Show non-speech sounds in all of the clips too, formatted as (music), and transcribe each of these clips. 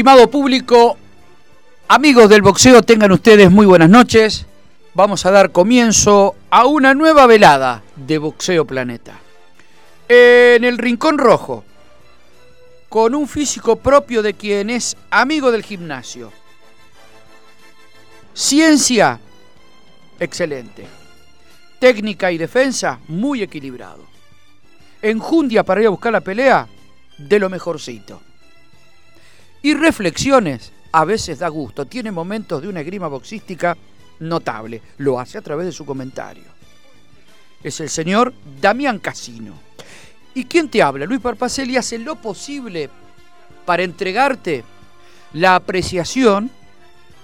Estimado público, amigos del boxeo, tengan ustedes muy buenas noches. Vamos a dar comienzo a una nueva velada de Boxeo Planeta. En el Rincón Rojo, con un físico propio de quien es amigo del gimnasio. Ciencia, excelente. Técnica y defensa, muy equilibrado. Enjundia para ir a buscar la pelea, de lo mejorcito. Y reflexiones, a veces da gusto. Tiene momentos de una esgrima boxística notable. Lo hace a través de su comentario. Es el señor Damián Casino. ¿Y quién te habla? Luis Parpacelli hace lo posible para entregarte la apreciación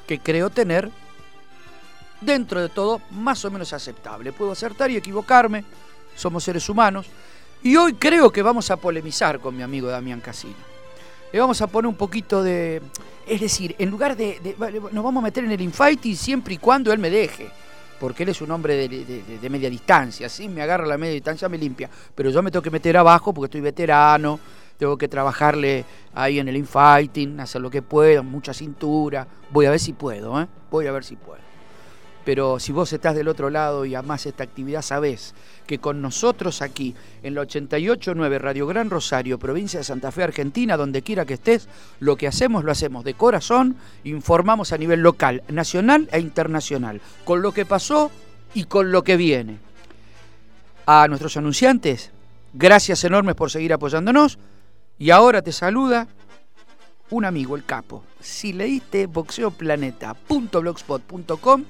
que creo tener dentro de todo más o menos aceptable. Puedo acertar y equivocarme, somos seres humanos. Y hoy creo que vamos a polemizar con mi amigo Damián Casino le vamos a poner un poquito de... Es decir, en lugar de, nos vamos a meter en el infighting siempre y cuando él me deje. Porque él es un hombre de, media distancia. Si me agarra la media distancia, me limpia. Pero yo me tengo que meter abajo porque estoy veterano. Tengo que trabajarle ahí en el infighting, hacer lo que pueda, mucha cintura. Voy a ver si puedo, ¿eh? Voy a ver si puedo. Pero si vos estás del otro lado y amás esta actividad, sabés que con nosotros aquí, en la 88.9 Radio Gran Rosario, provincia de Santa Fe, Argentina, donde quiera que estés, lo que hacemos lo hacemos de corazón, informamos a nivel local, nacional e internacional, con lo que pasó y con lo que viene. A nuestros anunciantes, gracias enormes por seguir apoyándonos. Y ahora te saluda un amigo, el capo. Si leíste boxeoplaneta.blogspot.com,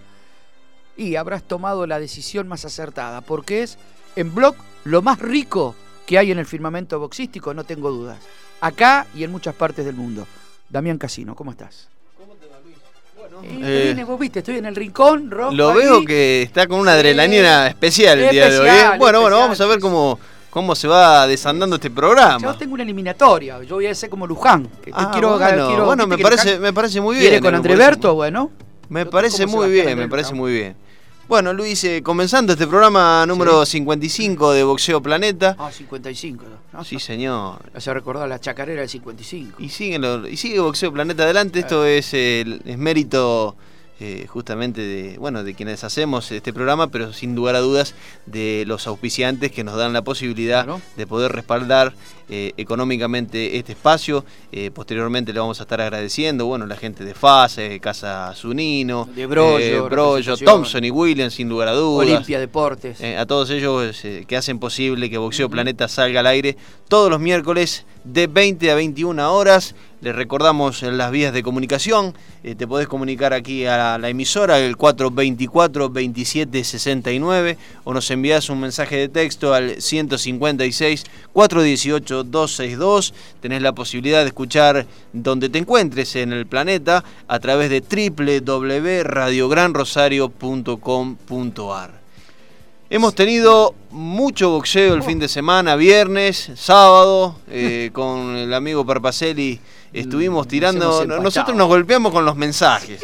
y habrás tomado la decisión más acertada, porque es en blog lo más rico que hay en el firmamento boxístico, no tengo dudas. Acá y en muchas partes del mundo. Damián Casino, ¿cómo estás? ¿Cómo te va, Luis? Bueno, eh, vos viste, estoy en el rincón, rojo. Lo veo que está con una adrenalina especial el día de hoy. ¿eh? Bueno, bueno, vamos a ver cómo, cómo se va desandando este programa. Yo tengo una eliminatoria, yo voy a ser como Luján. Que ah, quiero, bueno, bueno me, parece, me parece muy bien. ¿Quiere con Andreberto? Bueno. Me parece muy bien, me parece muy bien. Bueno, Luis, eh, comenzando este programa número 55 de Boxeo Planeta. Ah, 55. ¿no? Sí, señor. Se recordado la chacarera del 55. Y sigue, y sigue Boxeo Planeta adelante. Esto es, es mérito eh, justamente de, bueno, de quienes hacemos este programa, pero sin lugar a dudas de los auspiciantes que nos dan la posibilidad de poder respaldar eh, económicamente este espacio. Eh, posteriormente le vamos a estar agradeciendo, bueno, la gente de FASE, Casa Zunino, de Brollo, Thompson y Williams, sin lugar a dudas. Olimpia Deportes. a todos ellos que hacen posible que Boxeo Planeta salga al aire todos los miércoles de 20 a 21 horas. Les recordamos en las vías de comunicación, eh, te podés comunicar aquí a la emisora, el 424-2769, o nos envías un mensaje de texto al 156-418-262. Tenés la posibilidad de escuchar donde te encuentres en el planeta a través de www.radiogranrosario.com.ar. Hemos tenido mucho boxeo el fin de semana, viernes, sábado, eh, con el amigo Parpacelli estuvimos tirando. Nosotros nos golpeamos con los mensajes.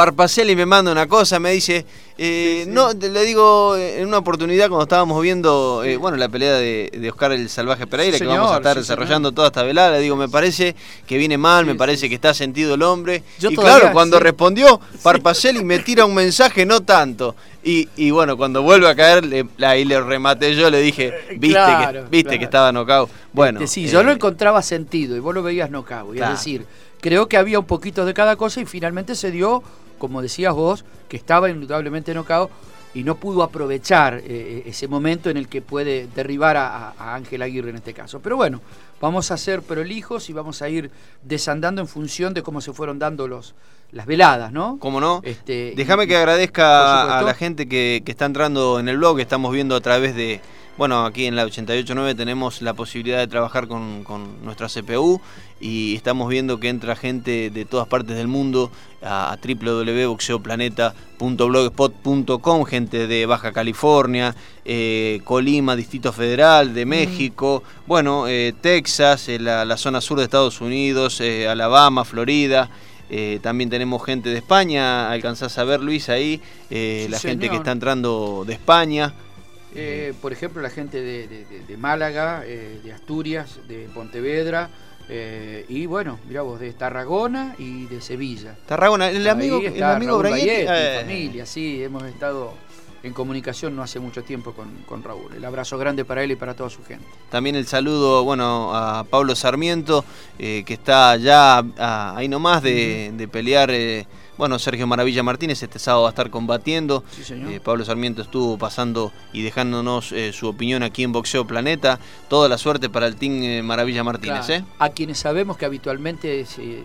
Parpacelli me manda una cosa, me dice, Eh, no, le digo, en una oportunidad cuando estábamos viendo, eh, bueno, la pelea de, Oscar el Salvaje Pereira, que vamos a estar desarrollando toda esta velada, le digo, me parece que viene mal, me parece que está sentido el hombre. y claro, cuando respondió, Parpacelli me tira un mensaje, no tanto. Y, bueno, cuando vuelve a caer, ahí le rematé yo, le dije, eh, viste, que, viste que estaba nocao. Bueno, sí, yo lo encontraba sentido y vos lo veías nocao. Y es decir, creo que había un poquito de cada cosa y finalmente se dio como decías vos, que estaba indudablemente enojado y no pudo aprovechar eh, eh, ese momento en el que puede derribar a Ángel Aguirre en este caso. Pero bueno, vamos a ser prolijos y vamos a ir desandando en función de cómo se fueron dando los, las veladas, ¿no? ¿Cómo no? Este, Déjame que agradezca a la gente que, que está entrando en el blog, que estamos viendo a través de bueno, aquí en la 889 tenemos la posibilidad de trabajar con, nuestra CPU y estamos viendo que entra gente de todas partes del mundo a, www.boxeoplaneta.blogspot.com, gente de Baja California, eh, Colima, Distrito Federal, de México, bueno, eh, Texas, eh, la, zona sur de Estados Unidos, Alabama, Florida. también tenemos gente de España, alcanzás a ver Luis ahí, la gente que está entrando de España. Eh, por ejemplo, la gente de, Málaga, eh, de Asturias, de Pontevedra, eh, y bueno, mira vos, de Tarragona y de Sevilla. Tarragona, el amigo, el amigo familia, sí, hemos estado en comunicación no hace mucho tiempo con, Raúl. El abrazo grande para él y para toda su gente. También el saludo, bueno, a Pablo Sarmiento, que está ya ahí nomás de, de pelear bueno, Sergio Maravilla Martínez este sábado va a estar combatiendo. Eh, Pablo Sarmiento estuvo pasando y dejándonos eh, su opinión aquí en Boxeo Planeta. Toda la suerte para el Team eh, Maravilla Martínez. A quienes sabemos que habitualmente se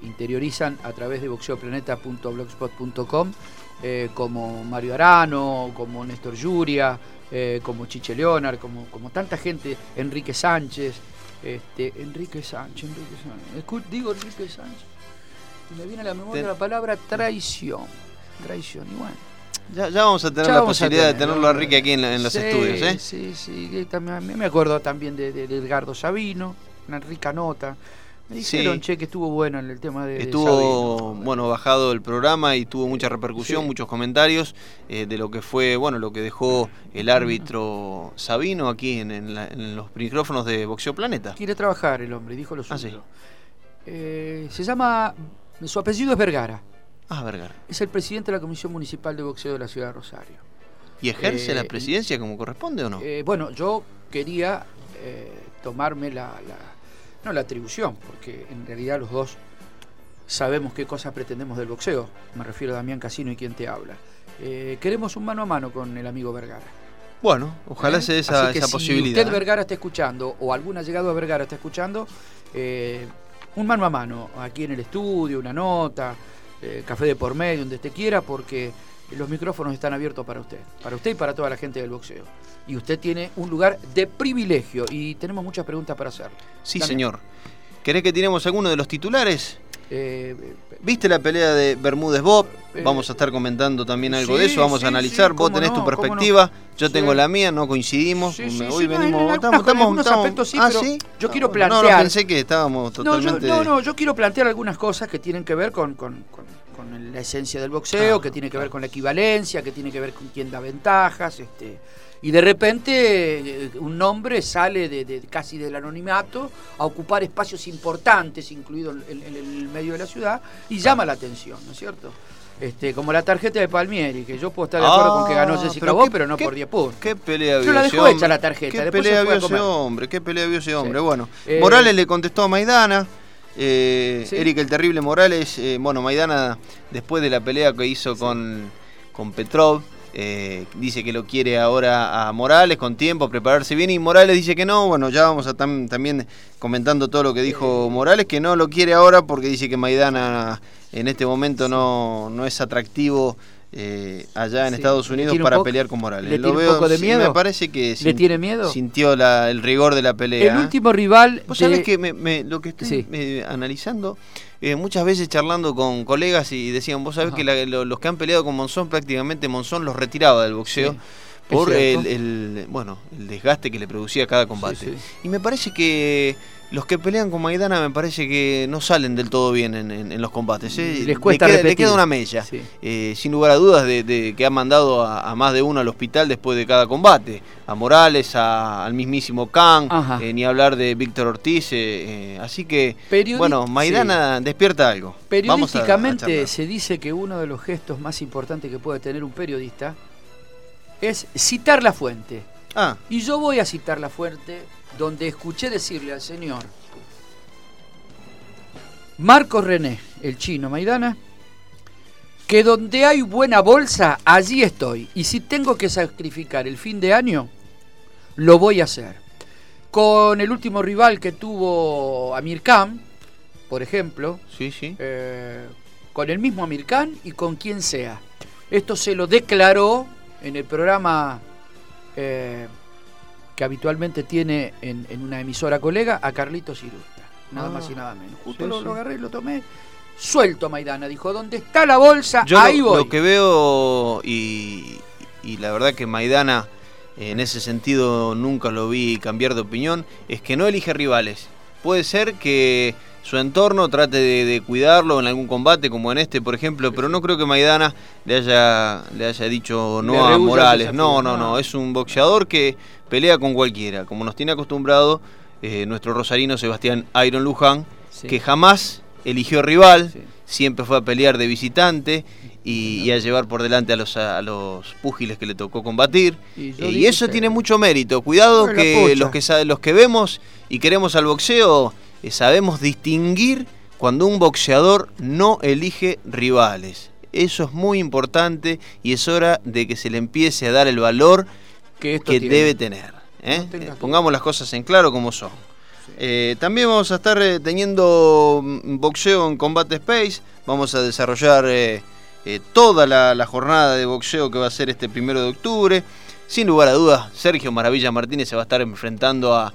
interiorizan a través de boxeoplaneta.blogspot.com, como Mario Arano, como Néstor Yuria, como Chiche Leonard, como, como tanta gente, Enrique Sánchez. Este, Enrique Sánchez, Enrique Sánchez. Digo Enrique Sánchez me viene a la memoria la palabra traición. Traición, igual. Ya, ya vamos a tener la posibilidad de tenerlo a Ricky aquí en, los estudios, ¿eh? Sí, sí, también, me acuerdo también de, Edgardo Sabino, una rica nota. Me dijeron, che, que estuvo bueno en el tema de. Estuvo, bueno, bajado el programa y tuvo mucha repercusión, muchos comentarios eh, de lo que fue, bueno, lo que dejó el árbitro Sabino aquí en, los micrófonos de Boxeo Planeta. Quiere trabajar el hombre, dijo lo ah, suyo. Eh, se llama su apellido es Vergara. Ah, Vergara. Es el presidente de la Comisión Municipal de Boxeo de la Ciudad de Rosario. ¿Y ejerce la eh, presidencia como corresponde o no? Eh, bueno, yo quería eh, tomarme la, no la atribución, porque en realidad los dos sabemos qué cosas pretendemos del boxeo. Me refiero a Damián Casino y quien te habla. queremos un mano a mano con el amigo Vergara. Bueno, ojalá se dé esa, esa posibilidad. Si usted Vergara está escuchando, o alguna llegado a Vergara está escuchando, un mano a mano, aquí en el estudio, una nota, eh, café de por medio, donde usted quiera, porque los micrófonos están abiertos para usted, para usted y para toda la gente del boxeo. Y usted tiene un lugar de privilegio y tenemos muchas preguntas para hacer. Sí, señor. ¿Querés que tiremos alguno de los titulares? Eh, ¿Viste la pelea de Bermúdez Bob? Eh, vamos a estar comentando también algo de eso, vamos a analizar. Vos tenés tu perspectiva, yo tengo la mía, no coincidimos. Hoy venimos, estamos, estamos, aspectos ah, sí, Yo quiero plantear. No, no, pensé que estábamos totalmente. No, no, yo quiero plantear algunas cosas que tienen que ver con, con, la esencia del boxeo, que tiene que ver con la equivalencia, que tiene que ver con quién da ventajas, este y de repente eh, un nombre sale de, casi del anonimato a ocupar espacios importantes, incluido en, el medio de la ciudad, y llama la atención, ¿no es cierto? Este, como la tarjeta de Palmieri, que yo puedo estar de acuerdo con que ganó ah, Jessica Boy, pero no por 10 puntos. ¿Qué pelea vio Yo la dejo hecha la tarjeta. ¿Qué pelea vio ese hombre? ¿Qué pelea vio ese hombre? Bueno, eh, Morales le contestó a Maidana. Eh, Eric el Terrible Morales, eh, bueno, Maidana, después de la pelea que hizo con, con Petrov, eh, dice que lo quiere ahora a Morales con tiempo, prepararse bien y Morales dice que no, bueno, ya vamos a también comentando todo lo que dijo Morales, que no lo quiere ahora porque dice que Maidana en este momento no, no es atractivo eh, allá en Estados Unidos para pelear con Morales. ¿Le tiene un poco de miedo? me parece que ¿Le tiene miedo? sintió el rigor de la pelea. El último rival. Vos sabés que lo que estoy analizando eh, muchas veces charlando con colegas y decían, vos sabés que los que han peleado con Monzón, prácticamente Monzón los retiraba del boxeo. por el, bueno, el desgaste que le producía cada combate. Y me parece que los que pelean con Maidana me parece que no salen del todo bien en, los combates. ¿eh? Les cuesta le queda, una mella. Eh, sin lugar a dudas de, que ha mandado a, más de uno al hospital después de cada combate. A Morales, al mismísimo Khan, eh, ni hablar de Víctor Ortiz. así que, bueno, Maidana despierta algo. Periodísticamente se dice que uno de los gestos más importantes que puede tener un periodista es citar la fuente. Ah. Y yo voy a citar la fuente donde escuché decirle al señor Marco René, el chino Maidana, que donde hay buena bolsa, allí estoy. Y si tengo que sacrificar el fin de año, lo voy a hacer. Con el último rival que tuvo Amir Khan, por ejemplo, sí, sí. Eh, con el mismo Amir Khan y con quien sea. Esto se lo declaró en el programa eh, que habitualmente tiene en, una emisora colega a Carlitos Irusta. Nada ah. más y nada menos. Justo lo, agarré y lo tomé. Suelto Maidana, dijo, ¿dónde está la bolsa? Ahí voy. Lo que veo y, la verdad que Maidana en ese sentido nunca lo vi cambiar de opinión, es que no elige rivales. Puede ser que su entorno trate de, cuidarlo en algún combate, como en este, por ejemplo, pero no creo que Maidana le haya, le haya dicho no a Morales. No, no, no, es un boxeador que pelea con cualquiera, como nos tiene acostumbrado eh, nuestro rosarino Sebastián Iron Luján, que jamás eligió rival, siempre fue a pelear de visitante y, a llevar por delante a los, a los púgiles que le tocó combatir. Y, eso tiene mucho mérito. Cuidado que los, que los que vemos y queremos al boxeo eh, sabemos distinguir cuando un boxeador no elige rivales. Eso es muy importante y es hora de que se le empiece a dar el valor que, debe tener. ¿eh? Eh, pongamos las cosas en claro como son. también vamos a estar teniendo mm, boxeo en Combate Space. Vamos a desarrollar toda la, la, jornada de boxeo que va a ser este primero de octubre. Sin lugar a dudas, Sergio Maravilla Martínez se va a estar enfrentando a,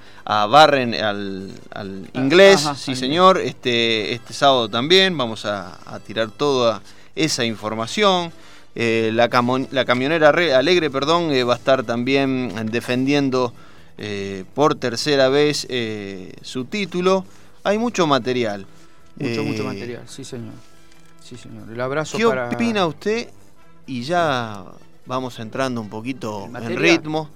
Barren, al, ah, inglés, sí señor, este, este sábado también. Vamos a, tirar toda esa información. Eh, la, la, camionera alegre perdón, eh, va a estar también defendiendo eh, por tercera vez su título. Hay mucho material. Mucho, mucho material, sí señor. Sí señor. El abrazo ¿Qué opina usted? Y ya vamos entrando un poquito en, ritmo.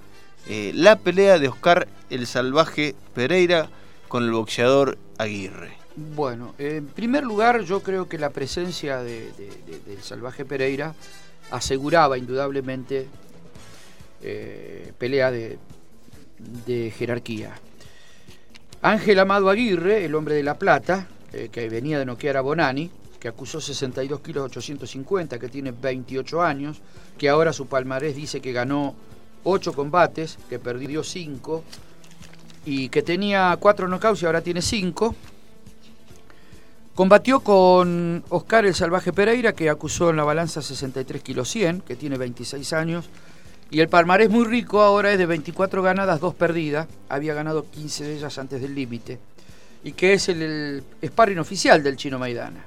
La pelea de Oscar el Salvaje Pereira con el boxeador Aguirre. Bueno, en primer lugar yo creo que la presencia del Salvaje Pereira aseguraba indudablemente eh, pelea de, jerarquía. Ángel Amado Aguirre, el hombre de La Plata, eh, que venía de noquear a Bonani, que acusó 62 kilos 850, que tiene 28 años, que ahora su palmarés dice que ganó 8 combates, que perdió 5 y que tenía 4 knockouts y ahora tiene 5. Combatió con Oscar el Salvaje Pereira, que acusó en la balanza 63 kilos 100, que tiene 26 años. Y el palmarés muy rico ahora es de 24 ganadas, 2 perdidas. Había ganado 15 de ellas antes del límite. Y que es el, sparring oficial del chino Maidana.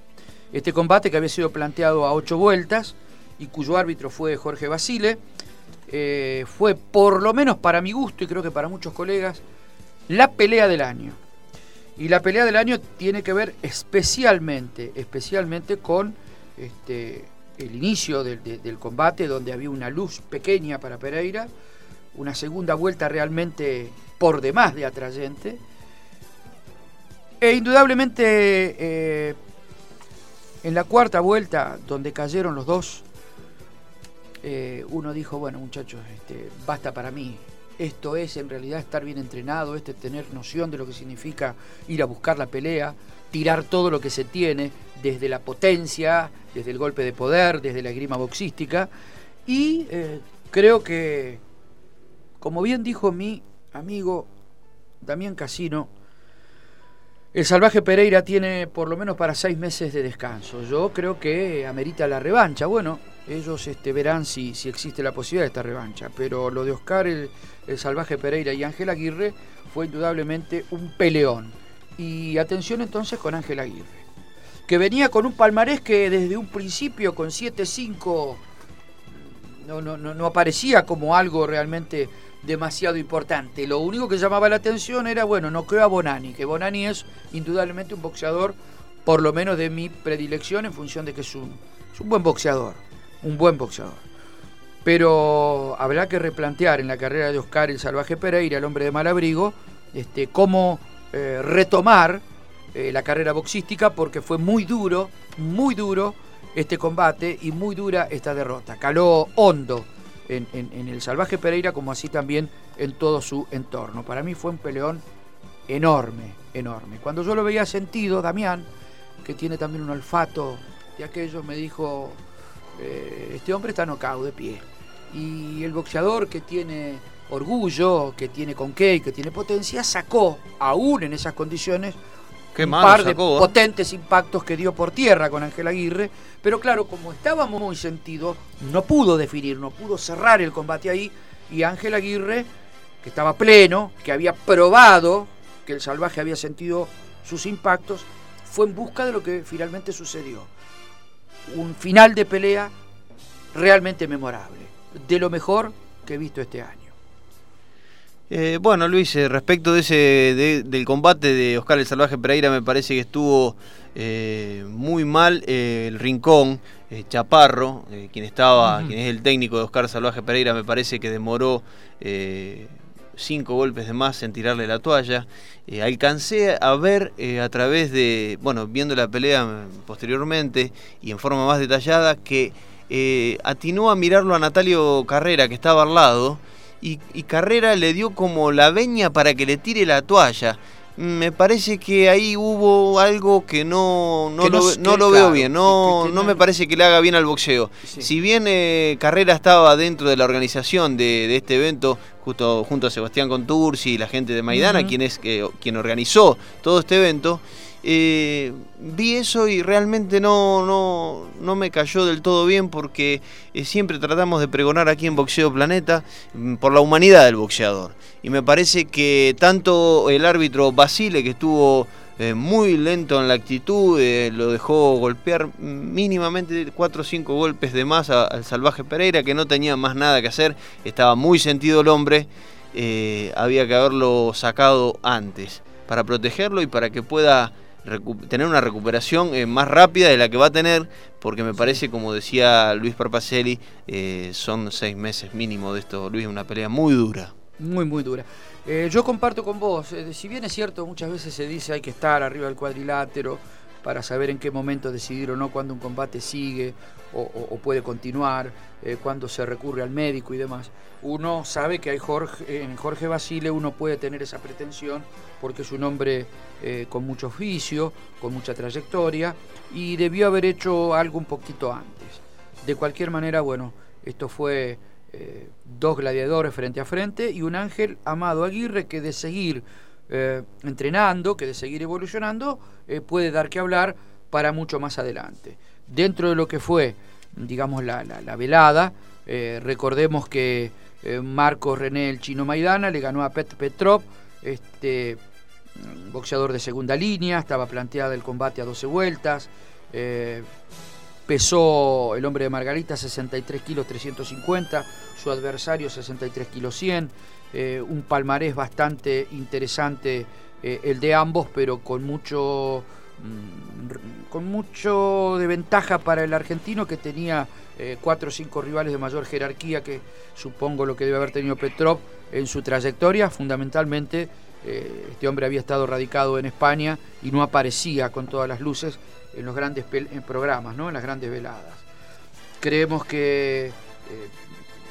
Este combate que había sido planteado a ocho vueltas y cuyo árbitro fue Jorge Basile, eh, fue por lo menos para mi gusto y creo que para muchos colegas, la pelea del año. Y la pelea del año tiene que ver especialmente, especialmente con este, el inicio del, combate, donde había una luz pequeña para Pereira, una segunda vuelta realmente por demás de atrayente. E indudablemente eh, en la cuarta vuelta, donde cayeron los dos, eh, uno dijo, bueno muchachos, este, basta para mí. Esto es en realidad estar bien entrenado, este tener noción de lo que significa ir a buscar la pelea, tirar todo lo que se tiene, desde la potencia, desde el golpe de poder, desde la esgrima boxística. Y eh, creo que, como bien dijo mi amigo Damián Casino, el salvaje Pereira tiene por lo menos para seis meses de descanso. Yo creo que amerita la revancha. Bueno, ellos este, verán si, si existe la posibilidad de esta revancha. Pero lo de Oscar, el, salvaje Pereira y Ángel Aguirre fue indudablemente un peleón. Y atención entonces con Ángel Aguirre, que venía con un palmarés que desde un principio con 7-5 no, no, no aparecía como algo realmente demasiado importante. Lo único que llamaba la atención era, bueno, no creo a Bonani, que Bonani es indudablemente un boxeador, por lo menos de mi predilección, en función de que es un, un buen boxeador, un buen boxeador. Pero habrá que replantear en la carrera de Oscar el Salvaje Pereira, el hombre de Malabrigo, este, cómo eh, retomar eh, la carrera boxística, porque fue muy duro, muy duro este combate y muy dura esta derrota. Caló hondo en, el Salvaje Pereira como así también en todo su entorno. Para mí fue un peleón enorme, enorme. Cuando yo lo veía sentido, Damián, que tiene también un olfato de aquello, me dijo, eh, este hombre está nocao de pie. Y el boxeador que tiene orgullo, que tiene con qué, que tiene potencia, sacó, aún en esas condiciones, un par de ¿eh? potentes impactos que dio por tierra con Ángel Aguirre, pero claro, como estaba muy sentido, no pudo definir, no pudo cerrar el combate ahí, y Ángel Aguirre, que estaba pleno, que había probado que el salvaje había sentido sus impactos, fue en busca de lo que finalmente sucedió. Un final de pelea realmente memorable, de lo mejor que he visto este año. Eh, bueno, Luis, eh, respecto de ese del combate de Oscar el Salvaje Pereira, me parece que estuvo eh, muy mal el Rincón, Chaparro, quien estaba, quien es el técnico de Oscar Salvaje Pereira, me parece que demoró cinco golpes de más en tirarle la toalla. alcancé a ver a través de, bueno, viendo la pelea posteriormente y en forma más detallada, que atinó a mirarlo a Natalio Carrera, que estaba al lado y, Carrera le dio como la veña para que le tire la toalla. Me parece que ahí hubo algo que no, no, lo, veo bien, no, no me parece que le haga bien al boxeo. Si bien eh, Carrera estaba dentro de la organización de, este evento, justo junto a Sebastián Contursi y la gente de Maidana, quien, es, eh, quien organizó todo este evento, eh, vi eso y realmente no, no, no, me cayó del todo bien porque eh, siempre tratamos de pregonar aquí en Boxeo Planeta mm, por la humanidad del boxeador. Y me parece que tanto el árbitro Basile, que estuvo eh, muy lento en la actitud, lo dejó golpear mínimamente 4 o 5 golpes de más al salvaje Pereira, que no tenía más nada que hacer, estaba muy sentido el hombre, había que haberlo sacado antes para protegerlo y para que pueda tener una recuperación eh, más rápida de la que va a tener, porque me parece, como decía Luis Parpacelli, eh, son seis meses mínimo de esto, Luis, una pelea muy dura. Muy, muy dura. Eh, yo comparto con vos, si bien es cierto, muchas veces se dice hay que estar arriba del cuadrilátero para saber en qué momento decidir o no cuando un combate sigue o, puede continuar, cuando se recurre al médico y demás. Uno sabe que hay Jorge, en Jorge Basile uno puede tener esa pretensión porque es un hombre eh, con mucho oficio, con mucha trayectoria y debió haber hecho algo un poquito antes. De cualquier manera, bueno, esto fue eh, dos gladiadores frente a frente y un ángel Amado Aguirre que de seguir eh, entrenando, que de seguir evolucionando, puede dar que hablar para mucho más adelante. Dentro de lo que fue, digamos, la, velada, recordemos que Marco René el Chino Maidana le ganó a Pet Petrov, este, boxeador de segunda línea, estaba planteada el combate a 12 vueltas. Eh, pesó el hombre de Margarita 63 kilos 350, su adversario 63 kilos 100. Eh, un palmarés bastante interesante eh, el de ambos, pero con mucho, mm, con mucho de ventaja para el argentino que tenía cuatro o cinco rivales de mayor jerarquía que supongo lo que debe haber tenido Petrov en su trayectoria, fundamentalmente eh, este hombre había estado radicado en España y no aparecía con todas las luces en los grandes programas, ¿no? en las grandes veladas. Creemos que eh,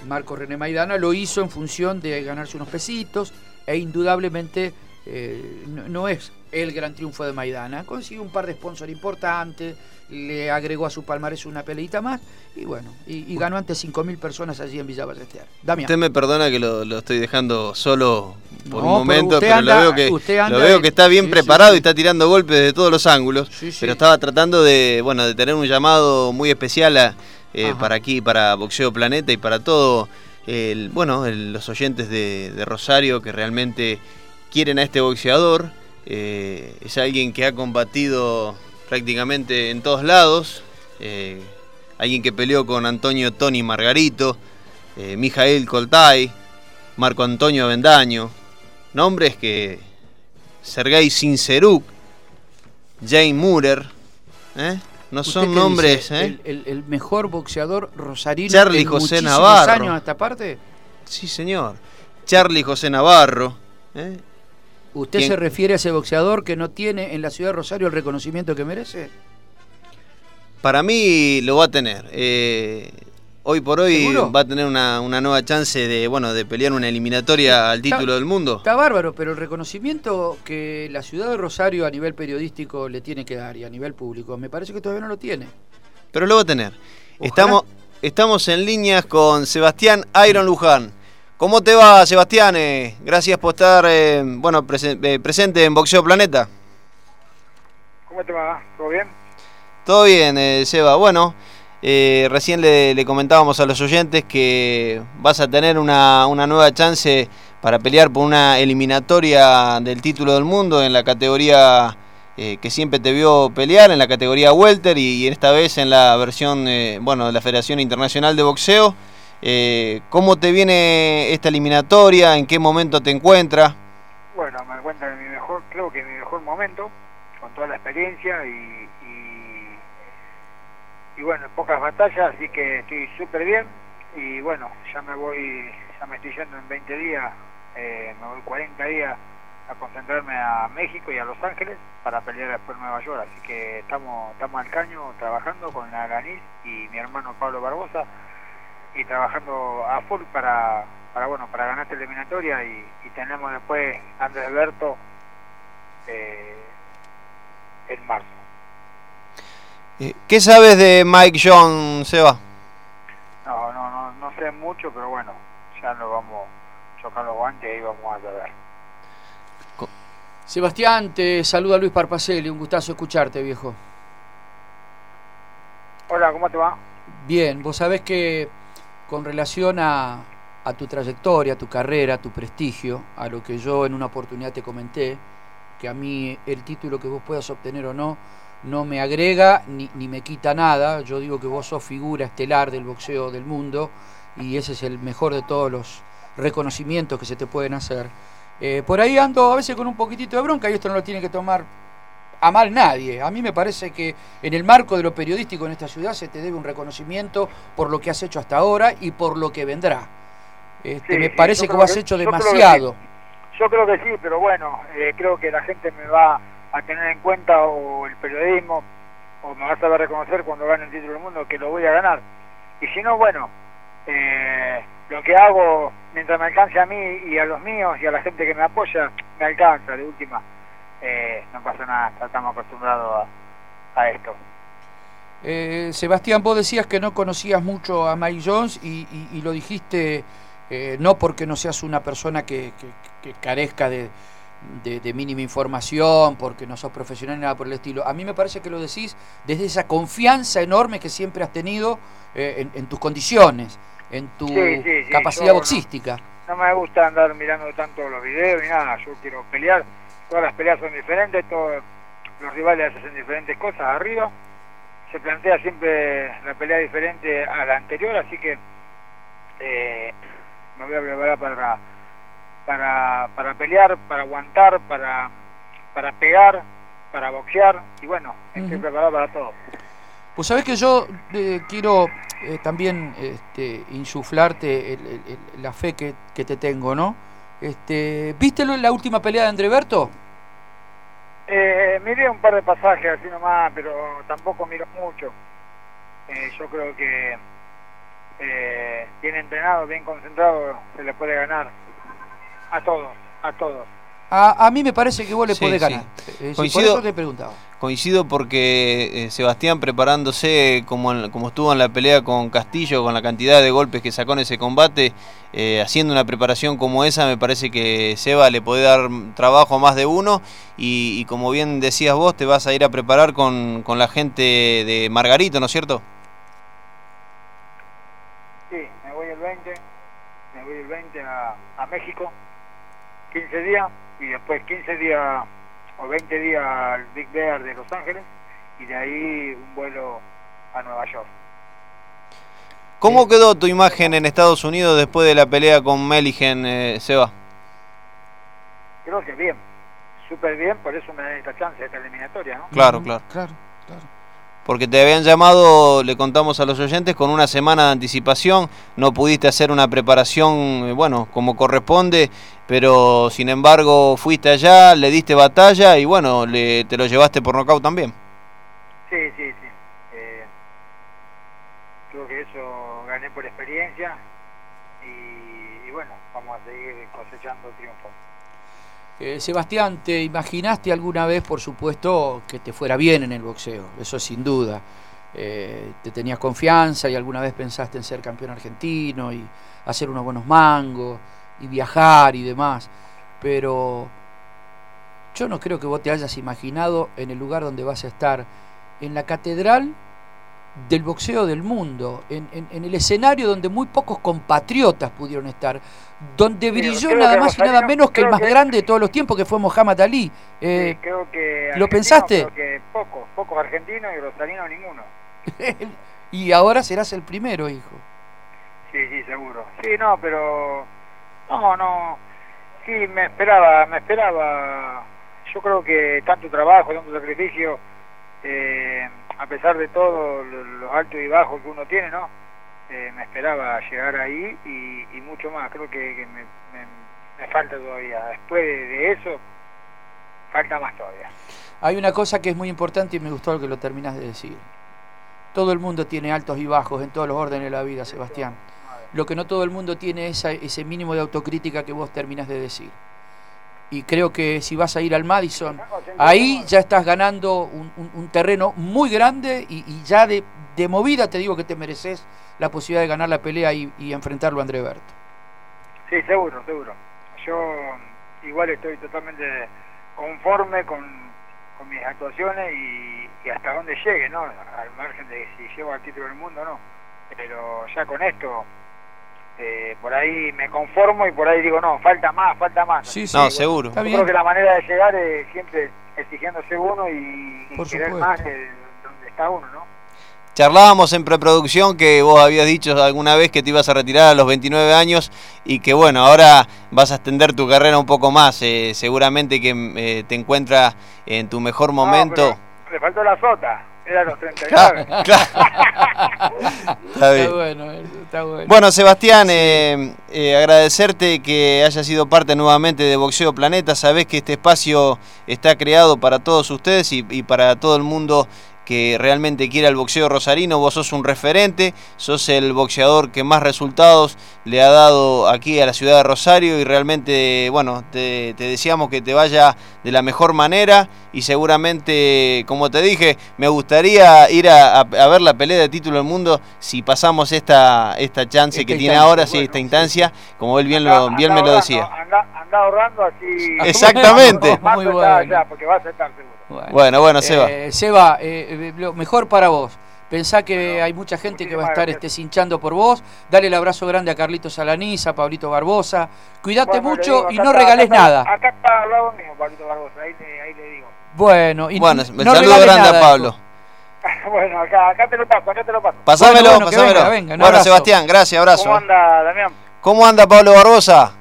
Marco René Maidana lo hizo en función de ganarse unos pesitos e indudablemente eh, no, es el gran triunfo de Maidana. Consiguió un par de sponsors importantes, le agregó a su palmarés una peleita más y bueno, y, ganó ante 5.000 personas allí en Villa Ballester. Damián. Usted me perdona que lo, estoy dejando solo por un momento, pero, lo, veo que, lo veo que está bien preparado y está tirando golpes de todos los ángulos, pero estaba tratando de, bueno, de tener un llamado muy especial eh, para aquí, para Boxeo Planeta y para todo, el, bueno, los oyentes de, de Rosario que realmente quieren a este boxeador. Eh, es alguien que ha combatido prácticamente en todos lados. Eh, alguien que peleó con Antonio Tony Margarito. Mijael Koltai, Marco Antonio Bendaño, nombres que Sergei Sinceruk, Jane Murer, ¿eh? No son nombres. ¿eh? El, mejor boxeador rosarino Charlie José Navarro. años a esta parte? Sí, señor. Charlie José Navarro. ¿eh? ¿Usted se refiere a ese boxeador que no tiene en la ciudad de Rosario el reconocimiento que merece? Para mí lo va a tener. Eh, hoy por hoy va a tener una, nueva chance de, bueno, de pelear una eliminatoria al título del mundo. Está bárbaro, pero el reconocimiento que la ciudad de Rosario a nivel periodístico le tiene que dar y a nivel público, me parece que todavía no lo tiene. Pero lo va a tener. Estamos, estamos en líneas con Sebastián Iron Luján. ¿Cómo te va, Sebastián? Eh, gracias por estar eh, bueno, eh, presente en Boxeo Planeta. ¿Cómo te va? ¿Todo bien? Todo bien, Seba. Bueno, recién le, comentábamos a los oyentes que vas a tener una, nueva chance para pelear por una eliminatoria del título del mundo en la categoría que siempre te vio pelear, en la categoría Welter y, y esta vez en la versión bueno, de la Federación Internacional de Boxeo. Eh, ¿Cómo te viene esta eliminatoria? ¿En qué momento te encuentras? Bueno, me encuentro en mi mejor, creo que en mi mejor momento, con toda la experiencia y, y, bueno, pocas batallas, así que estoy súper bien. Y bueno, ya me voy, ya me estoy yendo en 20 días, eh, me voy 40 días a concentrarme a México y a Los Ángeles para pelear después en Nueva York, así que estamos, estamos al caño trabajando con la Ganis y mi hermano Pablo Barbosa y trabajando a full para, para bueno para ganar esta eliminatoria. Y, tenemos después Andrés Alberto eh, en marzo. Eh, ¿Qué sabes de Mike John, Seba? No, no, no, no sé mucho, pero bueno, ya nos vamos a chocar los guantes y vamos a ver. Sebastián, te saluda Luis Parpacelli, un gustazo escucharte, viejo. Hola, ¿cómo te va? Bien, vos sabés que con relación a, tu trayectoria, a tu carrera, a tu prestigio, a lo que yo en una oportunidad te comenté, que a mí el título que vos puedas obtener o no, no me agrega ni, me quita nada. Yo digo que vos sos figura estelar del boxeo del mundo y ese es el mejor de todos los reconocimientos que se te pueden hacer. Eh, por ahí ando a veces con un poquitito de bronca y esto no lo tiene que tomar a mal nadie. A mí me parece que en el marco de lo periodístico en esta ciudad se te debe un reconocimiento por lo que has hecho hasta ahora y por lo que vendrá. Este, me parece que vos has hecho demasiado. Yo creo que sí, pero bueno, eh, creo que la gente me va a tener en cuenta o el periodismo o me va a saber reconocer cuando gane el título del mundo que lo voy a ganar. Y si no, bueno, eh, lo que hago mientras me alcance a mí y a los míos y a la gente que me apoya, me alcanza de última eh, no pasa nada, estamos acostumbrados a, esto. Eh, Sebastián, vos decías que no conocías mucho a Mike Jones y, lo dijiste eh, no porque no seas una persona que, carezca de, mínima información, porque no sos profesional ni nada por el estilo. A mí me parece que lo decís desde esa confianza enorme que siempre has tenido en, tus condiciones, en tu capacidad boxística. No, no, me gusta andar mirando tanto los videos ni nada, yo quiero pelear todas las peleas son diferentes, todos los rivales hacen diferentes cosas arriba, se plantea siempre la pelea diferente a la anterior, así que eh, me voy a preparar para, para, para pelear, para aguantar, para, para pegar, para boxear, y bueno, estoy preparado para todo. Pues sabes que yo eh, quiero eh, también este, insuflarte la fe que, que, te tengo, ¿no? Este, ¿Viste la última pelea de Andreberto? Eh, miré un par de pasajes así nomás, pero tampoco miro mucho. Eh, yo creo que eh, bien entrenado, bien concentrado, se le puede ganar a todos, a todos. A, mí me parece que vos le podés ganar. Eh, coincido, por eso te preguntaba. Coincido porque eh, Sebastián preparándose como, como estuvo en la pelea con Castillo, con la cantidad de golpes que sacó en ese combate, eh, haciendo una preparación como esa, me parece que Seba le puede dar trabajo a más de uno y, como bien decías vos, te vas a ir a preparar con, con la gente de Margarito, ¿no es cierto? Sí, me voy el 20, me voy el 20 a, a México, 15 días y después 15 días o 20 días al Big Bear de Los Ángeles y de ahí un vuelo a Nueva York. ¿Cómo quedó tu imagen en Estados Unidos después de la pelea con Meligen, eh, Seba? Creo que bien, súper bien, por eso me dan esta chance, esta eliminatoria, ¿no? Claro. Claro, claro. Porque te habían llamado, le contamos a los oyentes, con una semana de anticipación, no pudiste hacer una preparación, eh, bueno, como corresponde, pero sin embargo fuiste allá, le diste batalla y bueno, le, te lo llevaste por nocaut también. Sí, sí, sí. Eh, creo que eso gané por experiencia y, y bueno, vamos a seguir cosechando triunfos. Eh, Sebastián, ¿te imaginaste alguna vez, por supuesto, que te fuera bien en el boxeo? Eso sin duda. Eh, ¿Te tenías confianza y alguna vez pensaste en ser campeón argentino y hacer unos buenos mangos y viajar y demás? Pero yo no creo que vos te hayas imaginado en el lugar donde vas a estar, en la catedral del boxeo del mundo, en, en- en el escenario donde muy pocos compatriotas pudieron estar, donde brilló nada más y nada menos que el más que- grande de todos los tiempos, que fue Muhammad Ali. Eh, Sí, creo que ¿lo pensaste? Creo que pocos, pocos argentinos y rosarinos ninguno. (laughs) y ahora serás el primero, hijo. Sí, sí, seguro. Sí, no, pero no, no. Sí, me esperaba, me esperaba. Yo creo que tanto trabajo, tanto sacrificio, eh, a pesar de todo lo- los altos y bajos que uno tiene, ¿no? Eh, me esperaba llegar ahí y, y mucho más. Creo que, que me, me- me falta todavía. Después de, de eso, falta más todavía. Hay una cosa que es muy importante y me gustó lo que lo terminas de decir. Todo el mundo tiene altos y bajos en todos los órdenes de la vida, Sebastián. Lo que no todo el mundo tiene es ese mínimo de autocrítica que vos terminas de decir. Y creo que si vas a ir al Madison, ahí ya estás ganando un, un- terreno muy grande y, y ya de, de movida te digo que te mereces la posibilidad de ganar la pelea y, enfrentarlo a André Berto. Sí, seguro, seguro. Yo igual estoy totalmente conforme con, con mis actuaciones y, y hasta donde llegue, ¿no? Al margen de si llego al título del mundo o no. Pero ya con esto, eh, por ahí me conformo y por ahí digo, no, falta más, falta más. Sí, sí. No, seguro. Yo creo que la manera de llegar es siempre exigiéndose uno y, querer más de donde está uno, ¿no? Charlábamos en preproducción que vos habías dicho alguna vez que te ibas a retirar a los 29 años y que bueno, ahora vas a extender tu carrera un poco más. eh, seguramente que eh, te encuentras en tu mejor momento. No, pero le faltó la sota, era los (laughs) 39. Está (laughs) Está bien. bueno, eso, está bueno. Bueno, Sebastián, eh, eh, agradecerte que hayas sido parte nuevamente de Boxeo Planeta. Sabés que este espacio está creado para todos ustedes y, y para todo el mundo que realmente quiera el boxeo rosarino. Vos sos un referente, sos el boxeador que más resultados le ha dado aquí a la ciudad de Rosario y realmente, bueno, te, te deseamos que te vaya de la mejor manera y seguramente, como te dije, me gustaría ir a, a- a ver la pelea de título del mundo si pasamos esta, esta chance Esta que tiene ahora, sí, bueno, esta instancia, como él bien, Anda- lo, bien anda me lo decía. Anda, anda ahorrando así. (laughs) Exactamente. Más Muy bueno. allá, porque vas a estar seguro. Bueno, bueno, Seba. Eh, Seba, eh, eh, lo mejor para vos. Pensá que hay mucha gente que va a estar este, hinchando por vos. Dale el abrazo grande a Carlitos Salaniza, a Pablito Barbosa. Cuídate Bueno, mucho digo, y no está- regales acá está- nada. Acá está al lado mío, Pablito Barbosa, ahí, te- ahí le digo. Bueno, y Bueno, no me saludo regales grande nada, a Pablo. (laughs) bueno, acá, acá te lo paso, acá te lo paso. Pasámelo, Bueno, bueno, pasámelo. venga, venga, un bueno, abrazo. Sebastián, gracias, abrazo. ¿Cómo eh. anda, Damián? ¿Cómo anda Pablo Barbosa?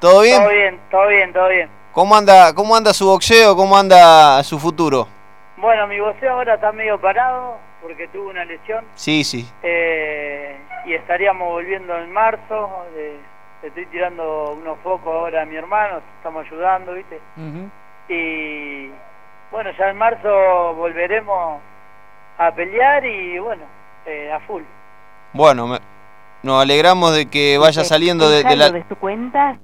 ¿Todo bien? Todo bien, todo bien, todo bien. ¿Cómo anda, ¿Cómo anda su boxeo? ¿Cómo anda su futuro? Bueno, mi boxeo ahora está medio parado porque tuve una lesión Sí, sí. eh, y estaríamos volviendo en marzo. eh, estoy tirando unos focos ahora a mi hermano, estamos ayudando, ¿viste? Y bueno, ya en marzo volveremos a pelear y bueno, eh, a full. Bueno, me- nos alegramos de que vaya saliendo de, de la... de tu cuenta.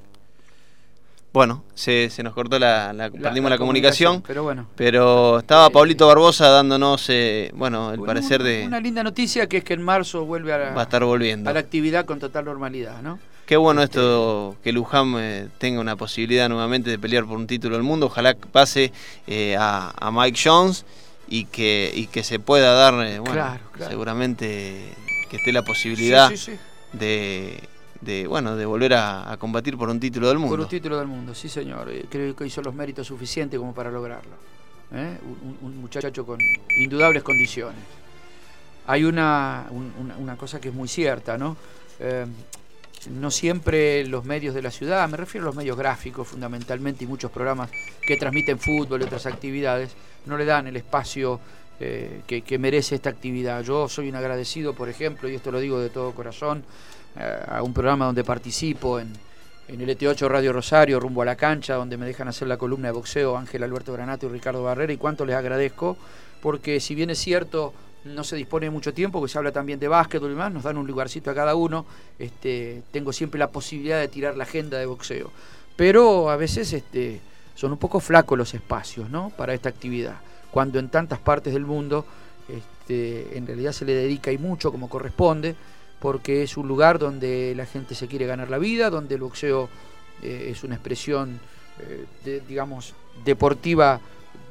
Bueno, se, se nos cortó la, la- perdimos la, comunicación, Pero bueno. pero estaba Pablito Barbosa dándonos, eh, bueno, el Bueno, parecer de... Una linda noticia que es que en marzo vuelve a Va a la, estar volviendo. a la actividad con total normalidad, ¿no? Qué bueno esto que Luján eh, tenga una posibilidad nuevamente de pelear por un título del mundo. Ojalá pase eh, a, a Mike Jones y que, y que se pueda dar, eh, bueno, Claro, claro. seguramente que esté la posibilidad Sí, sí, sí. De, de, bueno, de volver a, a combatir por un título del Por mundo. un título del mundo, sí señor. Eh, Creo que hizo los méritos suficientes como para lograrlo. ¿eh? Un, muchacho con indudables condiciones. hay una, una, cosa que es muy cierta, ¿no? Eh, no siempre los medios de la ciudad, me refiero a los medios gráficos fundamentalmente y muchos programas que transmiten fútbol y otras actividades, no le dan el espacio eh, que, merece esta actividad. Yo soy un agradecido, por ejemplo, y esto lo digo de todo corazón, a un programa donde participo en, en el ET8 Radio Rosario, rumbo a la cancha, donde me dejan hacer la columna de boxeo Ángel Alberto Granato y Ricardo Barrera, y cuánto les agradezco, porque si bien es cierto no se dispone de mucho tiempo, que se habla también de básquetbol y más, nos dan un lugarcito a cada uno, este, tengo siempre la posibilidad de tirar la agenda de boxeo. Pero a veces este, son un poco flacos los espacios ¿no? para esta actividad, cuando en tantas partes del mundo este, en realidad se le dedica y mucho como corresponde, porque es un lugar donde la gente se quiere ganar la vida, donde el boxeo eh, es una expresión, eh, digamos, deportiva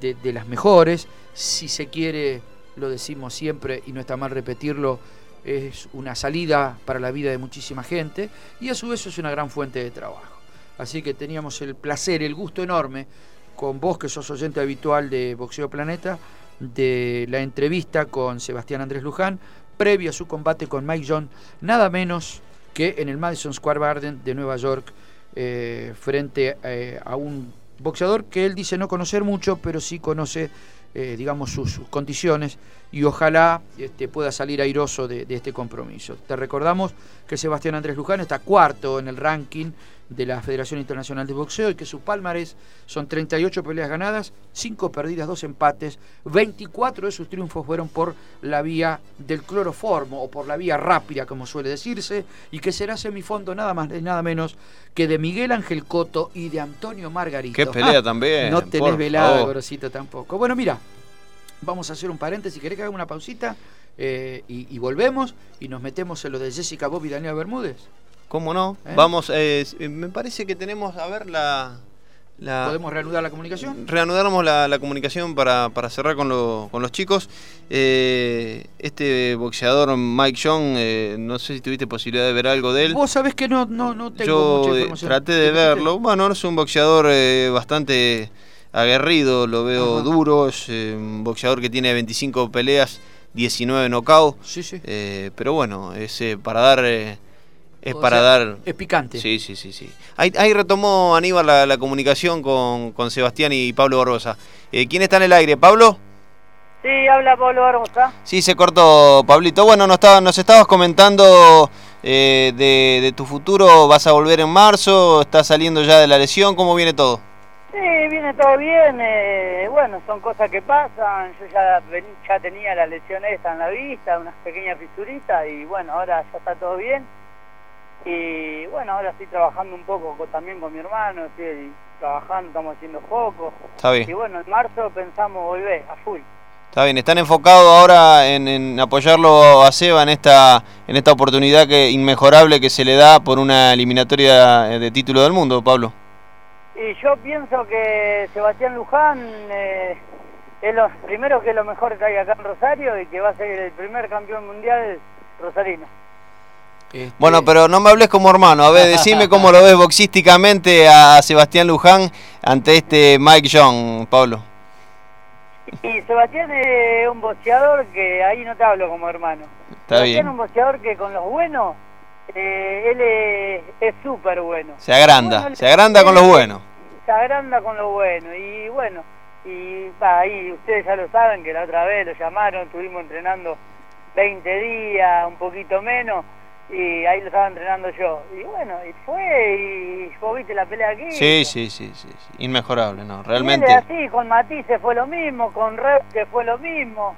de las mejores, si se quiere lo decimos siempre y no está mal repetirlo, es una salida para la vida de muchísima gente y a su vez es una gran fuente de trabajo. Así que teníamos el placer, el gusto enorme con vos que sos oyente habitual de Boxeo Planeta, de la entrevista con Sebastián Andrés Luján, previo a su combate con Mike John, nada menos que en el Madison Square Garden de Nueva York, eh, frente eh, a un boxeador que él dice no conocer mucho, pero sí conoce eh, digamos, sus, condiciones y ojalá este, pueda salir airoso de, de, este compromiso. Te recordamos que Sebastián Andrés Luján está cuarto en el ranking de la Federación Internacional de Boxeo y que sus palmares son 38 peleas ganadas, 5 perdidas, 2 empates, 24 de sus triunfos fueron por la vía del cloroformo o por la vía rápida, como suele decirse, y que será semifondo nada más y nada menos que de Miguel Ángel Coto y de Antonio Margarito. Qué pelea también. No tenés velada, Grosito, tampoco. Bueno, mira, vamos a hacer un paréntesis, ¿querés que haga una pausita? Eh, y, volvemos y nos metemos en lo de Jessica Bob y Daniel Bermúdez. ¿Cómo no? ¿Eh? Vamos, eh, me parece que tenemos, a ver, la, ¿Podemos reanudar la comunicación? Reanudamos la, comunicación para, cerrar con, con, los chicos. Eh, este boxeador Mike Young, no sé si tuviste posibilidad de ver algo de él. Vos sabés que no, no, no tengo mucha información. traté de verlo. Bueno, es un boxeador bastante aguerrido, lo veo duro. Es un boxeador que tiene 25 peleas, 19 knockouts. Sí, sí. pero bueno, es para dar es para dar... Es picante. Sí, sí, sí. sí. Ahí, retomó Aníbal la, comunicación con, con, Sebastián y Pablo Barbosa. Eh, ¿Quién está en el aire? ¿Pablo? Sí, habla Pablo Barbosa. Sí, se cortó, Pablito. Bueno, nos, estaba, nos estabas comentando eh, de, tu futuro. ¿Vas a volver en marzo? ¿Estás saliendo ya de la lesión? ¿Cómo viene todo? Sí, viene todo bien. Eh, bueno, son cosas que pasan. Yo ya, ya tenía la lesión esta en la vista, unas pequeñas fisuritas y bueno, ahora ya está todo bien y bueno, ahora estoy trabajando un poco también con mi hermano, estoy trabajando, estamos haciendo foco. Está bien. Y bueno, en marzo pensamos volver a full. Está bien, están enfocados ahora en, apoyarlo a Seba en esta, en esta oportunidad que inmejorable que se le da por una eliminatoria de título del mundo, Pablo. Y yo pienso que Sebastián Luján eh, es lo primero que es lo mejor que hay acá en Rosario y que va a ser el primer campeón mundial rosarino. Este, bueno, pero no me hables como hermano. A ver, decime cómo lo ves boxísticamente a Sebastián Luján ante este Mike Young, Pablo. Y Sebastián es un boxeador que ahí no te hablo como hermano. Está Sebastián es un boxeador que con los buenos, eh, él es súper bueno. Se agranda, se agranda con los buenos. Se agranda con los buenos. Y bueno, y ahí ustedes ya lo saben que la otra vez lo llamaron, estuvimos entrenando 20 días, un poquito menos y ahí lo estaba entrenando yo. Y bueno, y fue, y vos viste la pelea aquí. Sí, sí, sí, sí, inmejorable, ¿no? Realmente. así, con Matisse fue lo mismo, con que fue lo mismo.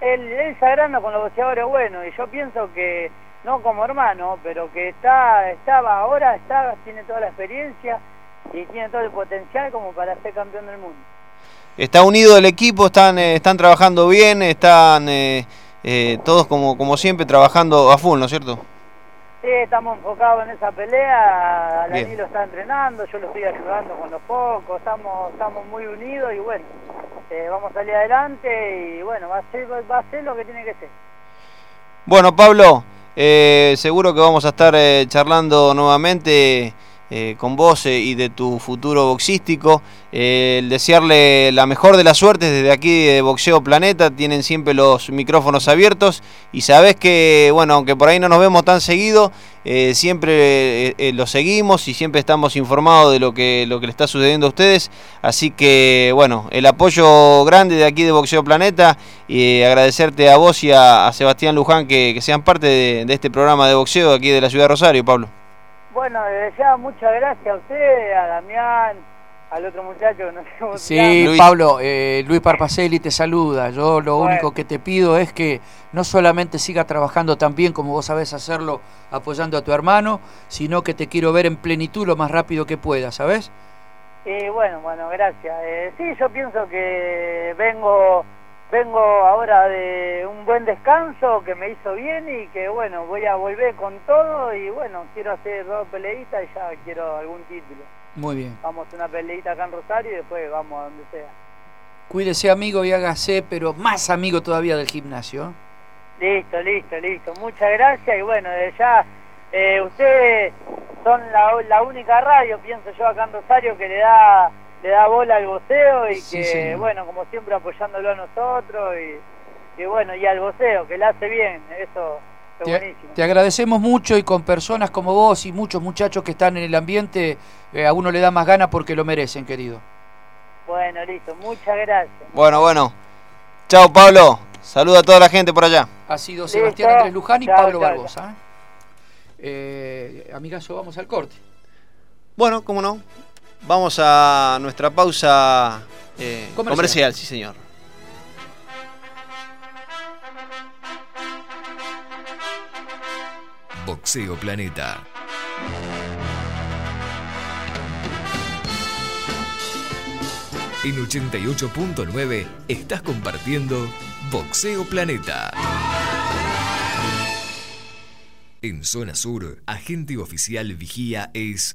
Él, él sagrando con los boxeadores bueno, y yo pienso que, no como hermano, pero que está, estaba ahora, está, tiene toda la experiencia y tiene todo el potencial como para ser campeón del mundo. Está unido el equipo, están, eh, están trabajando bien, están... Eh eh, todos como, como siempre trabajando a full, ¿no es cierto? Sí, estamos enfocados en esa pelea, Dani lo está entrenando, yo lo estoy ayudando con los pocos, estamos, estamos muy unidos y bueno, eh, vamos a salir adelante y bueno, va a ser, va a ser lo que tiene que ser. Bueno, Pablo, eh, seguro que vamos a estar charlando nuevamente eh, con vos eh, y de tu futuro boxístico. Eh, el desearle la mejor de las suertes desde aquí de Boxeo Planeta. Tienen siempre los micrófonos abiertos y sabés que, bueno, aunque por ahí no nos vemos tan seguido, siempre lo seguimos y siempre estamos informados de lo que, lo que le está sucediendo a ustedes. Así que, bueno, el apoyo grande de aquí de Boxeo Planeta y agradecerte a vos y a, Sebastián Luján que, sean parte de este programa de boxeo aquí de la ciudad de Rosario, Pablo. Bueno, desde ya muchas gracias a usted, a Damián, al otro muchacho que no sé cómo Sí, Pablo, eh, Luis Parpacelli te saluda. Yo lo único que te pido es que no solamente siga trabajando tan bien como vos sabés hacerlo apoyando a tu hermano, sino que te quiero ver en plenitud lo más rápido que pueda, ¿sabes? Sí, bueno, bueno, gracias. Eh, sí, yo pienso que vengo vengo ahora de un buen descanso que me hizo bien y que bueno, voy a volver con todo y bueno, quiero hacer dos peleitas y ya quiero algún título. Muy bien. Vamos a una peleita acá en Rosario y después vamos a donde sea. Cuídese amigo y hágase, pero más amigo todavía del gimnasio. Listo, listo, listo. Muchas gracias y bueno, de ya eh, ustedes son la, la única radio, pienso yo, acá en Rosario que le da le da bola al voceo y que, bueno, como siempre apoyándolo a nosotros y, bueno, y al voceo, que le hace bien, eso es buenísimo. Te agradecemos mucho y con personas como vos y muchos muchachos que están en el ambiente, eh, a uno le da más ganas porque lo merecen, querido. Bueno, listo, muchas gracias. Bueno, bueno. Chao, Pablo. Saluda a toda la gente por allá. Ha sido Sebastián Andrés Luján y Pablo Barbosa. ¿eh? Eh, amigazo, vamos al corte. Bueno, cómo no. Vamos a nuestra pausa eh, comercial. sí señor. Boxeo Planeta. En 88.9 estás compartiendo Boxeo Planeta. En zona sur, agente oficial vigía es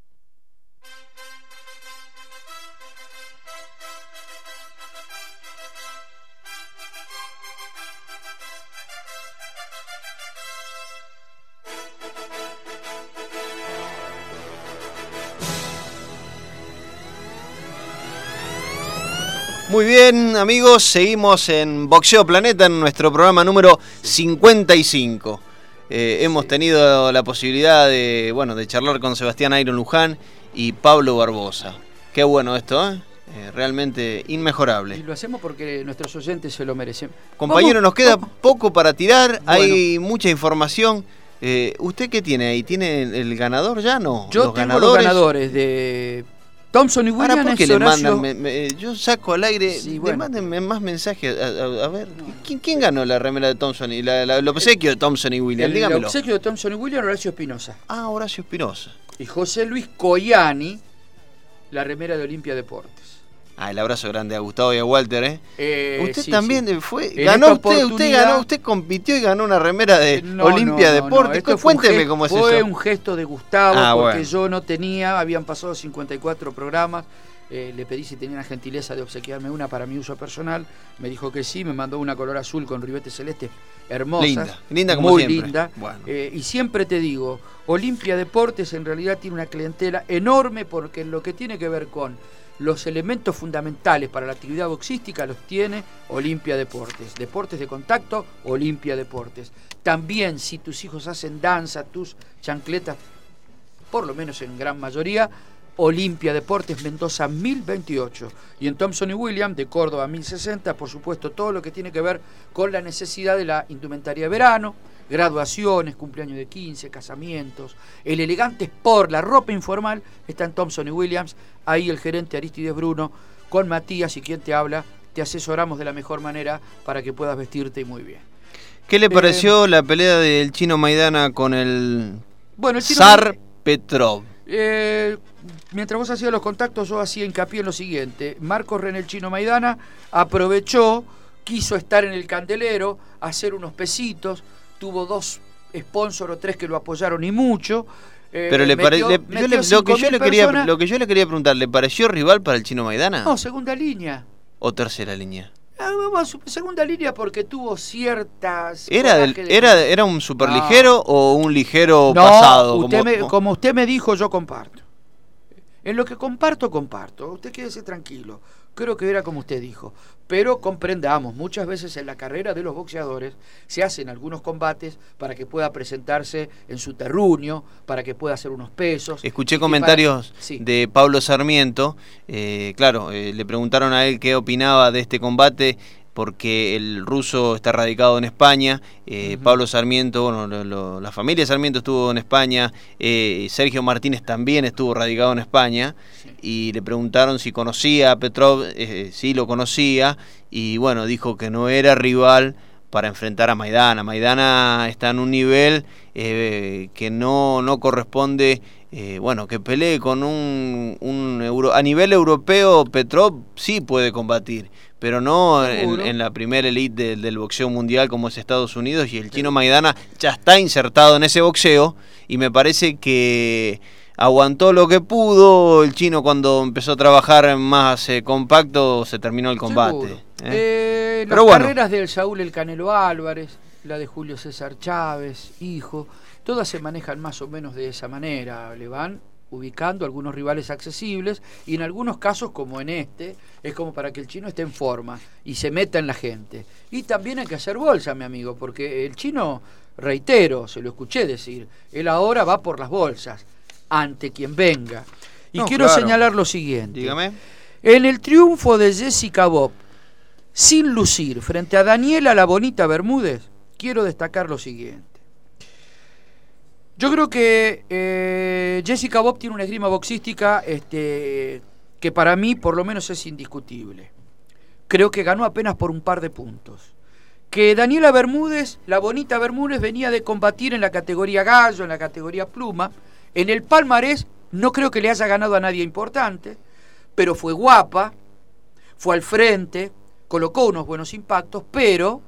Muy bien, amigos, seguimos en Boxeo Planeta en nuestro programa número 55. Eh, hemos tenido la posibilidad de, bueno, de charlar con Sebastián Iron Luján y Pablo Barbosa. Qué bueno esto, ¿eh? ¿eh? realmente inmejorable. Y lo hacemos porque nuestros oyentes se lo merecen. Compañero, nos queda poco para tirar, hay mucha información. Eh, ¿Usted qué tiene ahí? ¿Tiene el ganador ya? No. Yo tengo los ganadores de Thompson y Ahora, Williams ¿por qué le Horacio- mandan? me- me- yo saco al aire, Sí, le bueno. mándenme más mensajes. A, a- a ver, ¿quién, quién ganó la remera de Thompson y la, la- el obsequio de Thompson y Williams? el Dígamelo. obsequio de Thompson y Williams, Horacio Espinosa. Ah, Horacio Espinosa. Y José Luis Coyani, la remera de Olimpia Deportes. Ah, el abrazo grande a Gustavo y a Walter, ¿eh? Eh, usted sí, también sí. fue, En ganó usted, usted ganó, usted compitió y ganó una remera de No, Olimpia no, Deportes. no, fue Cuénteme cómo es Fue eso. un gesto de Gustavo Ah, porque bueno. yo no tenía, habían pasado 54 programas. eh, le pedí si tenía la gentileza de obsequiarme una para mi uso personal. Me dijo que sí, me mandó una color azul con ribete celeste hermosa. Linda, linda como muy siempre. linda. Bueno. Eh, y siempre te digo, Olimpia Deportes en realidad tiene una clientela enorme porque en lo que tiene que ver con los elementos fundamentales para la actividad boxística los tiene Olimpia Deportes. Deportes de contacto, Olimpia Deportes. También si tus hijos hacen danza, tus chancletas, por lo menos en gran mayoría, Olimpia Deportes Mendoza 1028 y en Thompson y William de Córdoba 1060, por supuesto, todo lo que tiene que ver con la necesidad de la indumentaria de verano, graduaciones, cumpleaños de 15, casamientos, el elegante sport, la ropa informal, está en Thompson y Williams, ahí el gerente Aristides Bruno, con Matías y quien te habla, te asesoramos de la mejor manera para que puedas vestirte muy bien. ¿Qué le eh, pareció la pelea del chino Maidana con el Bueno, el chino- Zar Petrov? Eh, mientras vos hacías los contactos, yo hacía hincapié en lo siguiente. Marcos René el Chino Maidana aprovechó, quiso estar en el candelero, hacer unos pesitos, tuvo dos sponsors o tres que lo apoyaron y mucho. Eh, Pero le metió- pare- le- metió yo le- lo, que yo 5.000 le quería, personas. lo que yo le quería preguntar, ¿le pareció rival para el chino Maidana? No, segunda línea. ¿O tercera línea? Ah, vamos, segunda línea porque tuvo ciertas... ¿Era, del- era, ¿Era un superligero o un ligero No, pasado? usted como- me- como usted me dijo, yo comparto. En lo que comparto, comparto. Usted quédese tranquilo. Creo que era como usted dijo. Pero comprendamos, muchas veces en la carrera de los boxeadores se hacen algunos combates para que pueda presentarse en su terruño, para que pueda hacer unos pesos. Escuché comentarios para- sí. de Pablo Sarmiento. eh, claro, eh, le preguntaron a él qué opinaba de este combate porque el ruso está radicado en España. eh. Pablo Sarmiento, bueno, lo- lo- la familia Sarmiento estuvo en España. eh, Sergio Martínez también estuvo radicado en España. Y le preguntaron si conocía a Petrov. eh, sí, lo conocía. Y bueno, dijo que no era rival para enfrentar a Maidana. Maidana está en un nivel eh, que no, no corresponde, eh, bueno, que pelee con un, un euro, a nivel europeo Petrov sí puede combatir, pero no en, la primera elite del, del boxeo mundial como es Estados Unidos y el chino Maidana ya está insertado en ese boxeo y me parece que aguantó lo que pudo el chino cuando empezó a trabajar más eh, compacto se terminó el combate. ¿eh? Eh, Pero las bueno. carreras del Saúl El Canelo Álvarez, la de Julio César Chávez, hijo, todas se manejan más o menos de esa manera. Le van ubicando algunos rivales accesibles y en algunos casos, como en este, es como para que el chino esté en forma y se meta en la gente. Y también hay que hacer bolsa, mi amigo, porque el chino, reitero, se lo escuché decir, él ahora va por las bolsas, ante quien venga. Y No, quiero claro. señalar lo siguiente. Dígame. En el triunfo de Jessica Bob, sin lucir, frente a Daniela La Bonita Bermúdez, quiero destacar lo siguiente. Yo creo que eh, Jessica Bob tiene una esgrima boxística este, que para mí por lo menos es indiscutible. Creo que ganó apenas por un par de puntos. Que Daniela Bermúdez, la bonita Bermúdez, venía de combatir en la categoría gallo, en la categoría pluma. En el palmarés no creo que le haya ganado a nadie importante, pero fue guapa, fue al frente, colocó unos buenos impactos, pero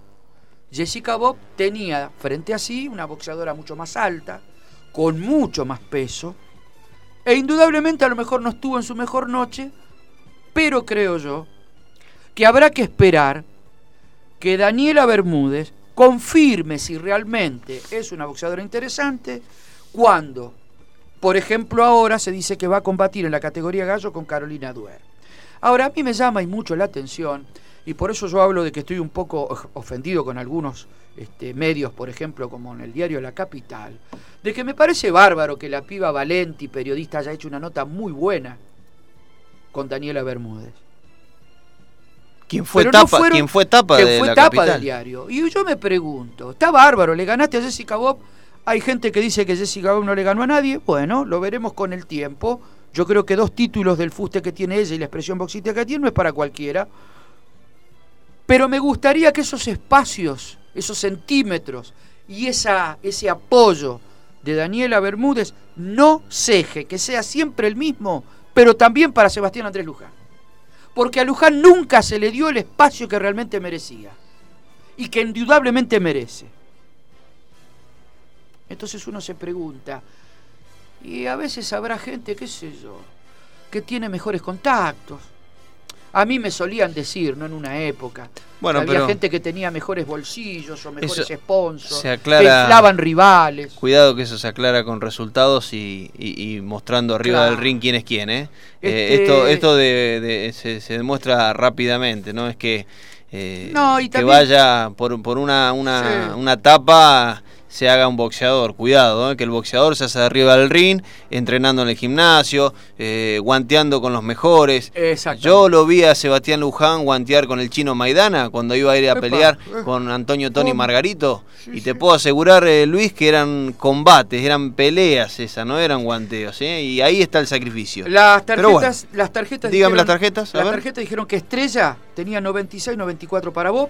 Jessica Bob tenía frente a sí una boxeadora mucho más alta, con mucho más peso, e indudablemente a lo mejor no estuvo en su mejor noche, pero creo yo que habrá que esperar que Daniela Bermúdez confirme si realmente es una boxeadora interesante cuando, por ejemplo, ahora se dice que va a combatir en la categoría gallo con Carolina Duer. Ahora, a mí me llama y mucho la atención, y por eso yo hablo de que estoy un poco ofendido con algunos este, medios, por ejemplo, como en el diario La Capital, de que me parece bárbaro que la piba Valenti, periodista, haya hecho una nota muy buena con Daniela Bermúdez. ¿Quién fue no tapa? fueron- ¿Quién fue tapa que de fue la tapa capital? del diario. Y yo me pregunto, está bárbaro, le ganaste a Jessica Bob. Hay gente que dice que Jessica Bob no le ganó a nadie. Bueno, lo veremos con el tiempo. Yo creo que dos títulos del fuste que tiene ella y la expresión boxística que tiene no es para cualquiera. Pero me gustaría que esos espacios, esos centímetros y esa, ese apoyo de Daniela Bermúdez no ceje, que sea siempre el mismo, pero también para Sebastián Andrés Luján. Porque a Luján nunca se le dio el espacio que realmente merecía y que indudablemente merece. Entonces uno se pregunta, y a veces habrá gente, qué sé yo, que tiene mejores contactos. A mí me solían decir, no en una época, Bueno, había pero- gente que tenía mejores bolsillos o mejores sponsors, se aclara- rivales. Cuidado que eso se aclara con resultados y, y- y mostrando arriba Claro. del ring quién es quién, ¿eh? Este- Eh, esto esto de, de- se, se demuestra rápidamente, ¿no? Es que, eh, No, y que también- vaya por, por una, una, Sí. una tapa se haga un boxeador. Cuidado, ¿eh? que el boxeador se hace arriba del ring, entrenando en el gimnasio, eh, guanteando con los mejores. Yo lo vi a Sebastián Luján guantear con el chino Maidana cuando iba a ir a Epa, pelear eh. con Antonio Tony. Margarito. Sí, y sí. te puedo asegurar, Luis, que eran combates, eran peleas esas, no eran guanteos. Y ahí está el sacrificio. Las bueno, tarjetas, las tarjetas dígame dijeron- las tarjetas, Las ver. tarjetas dijeron que Estrella tenía 96, 94 para Bob.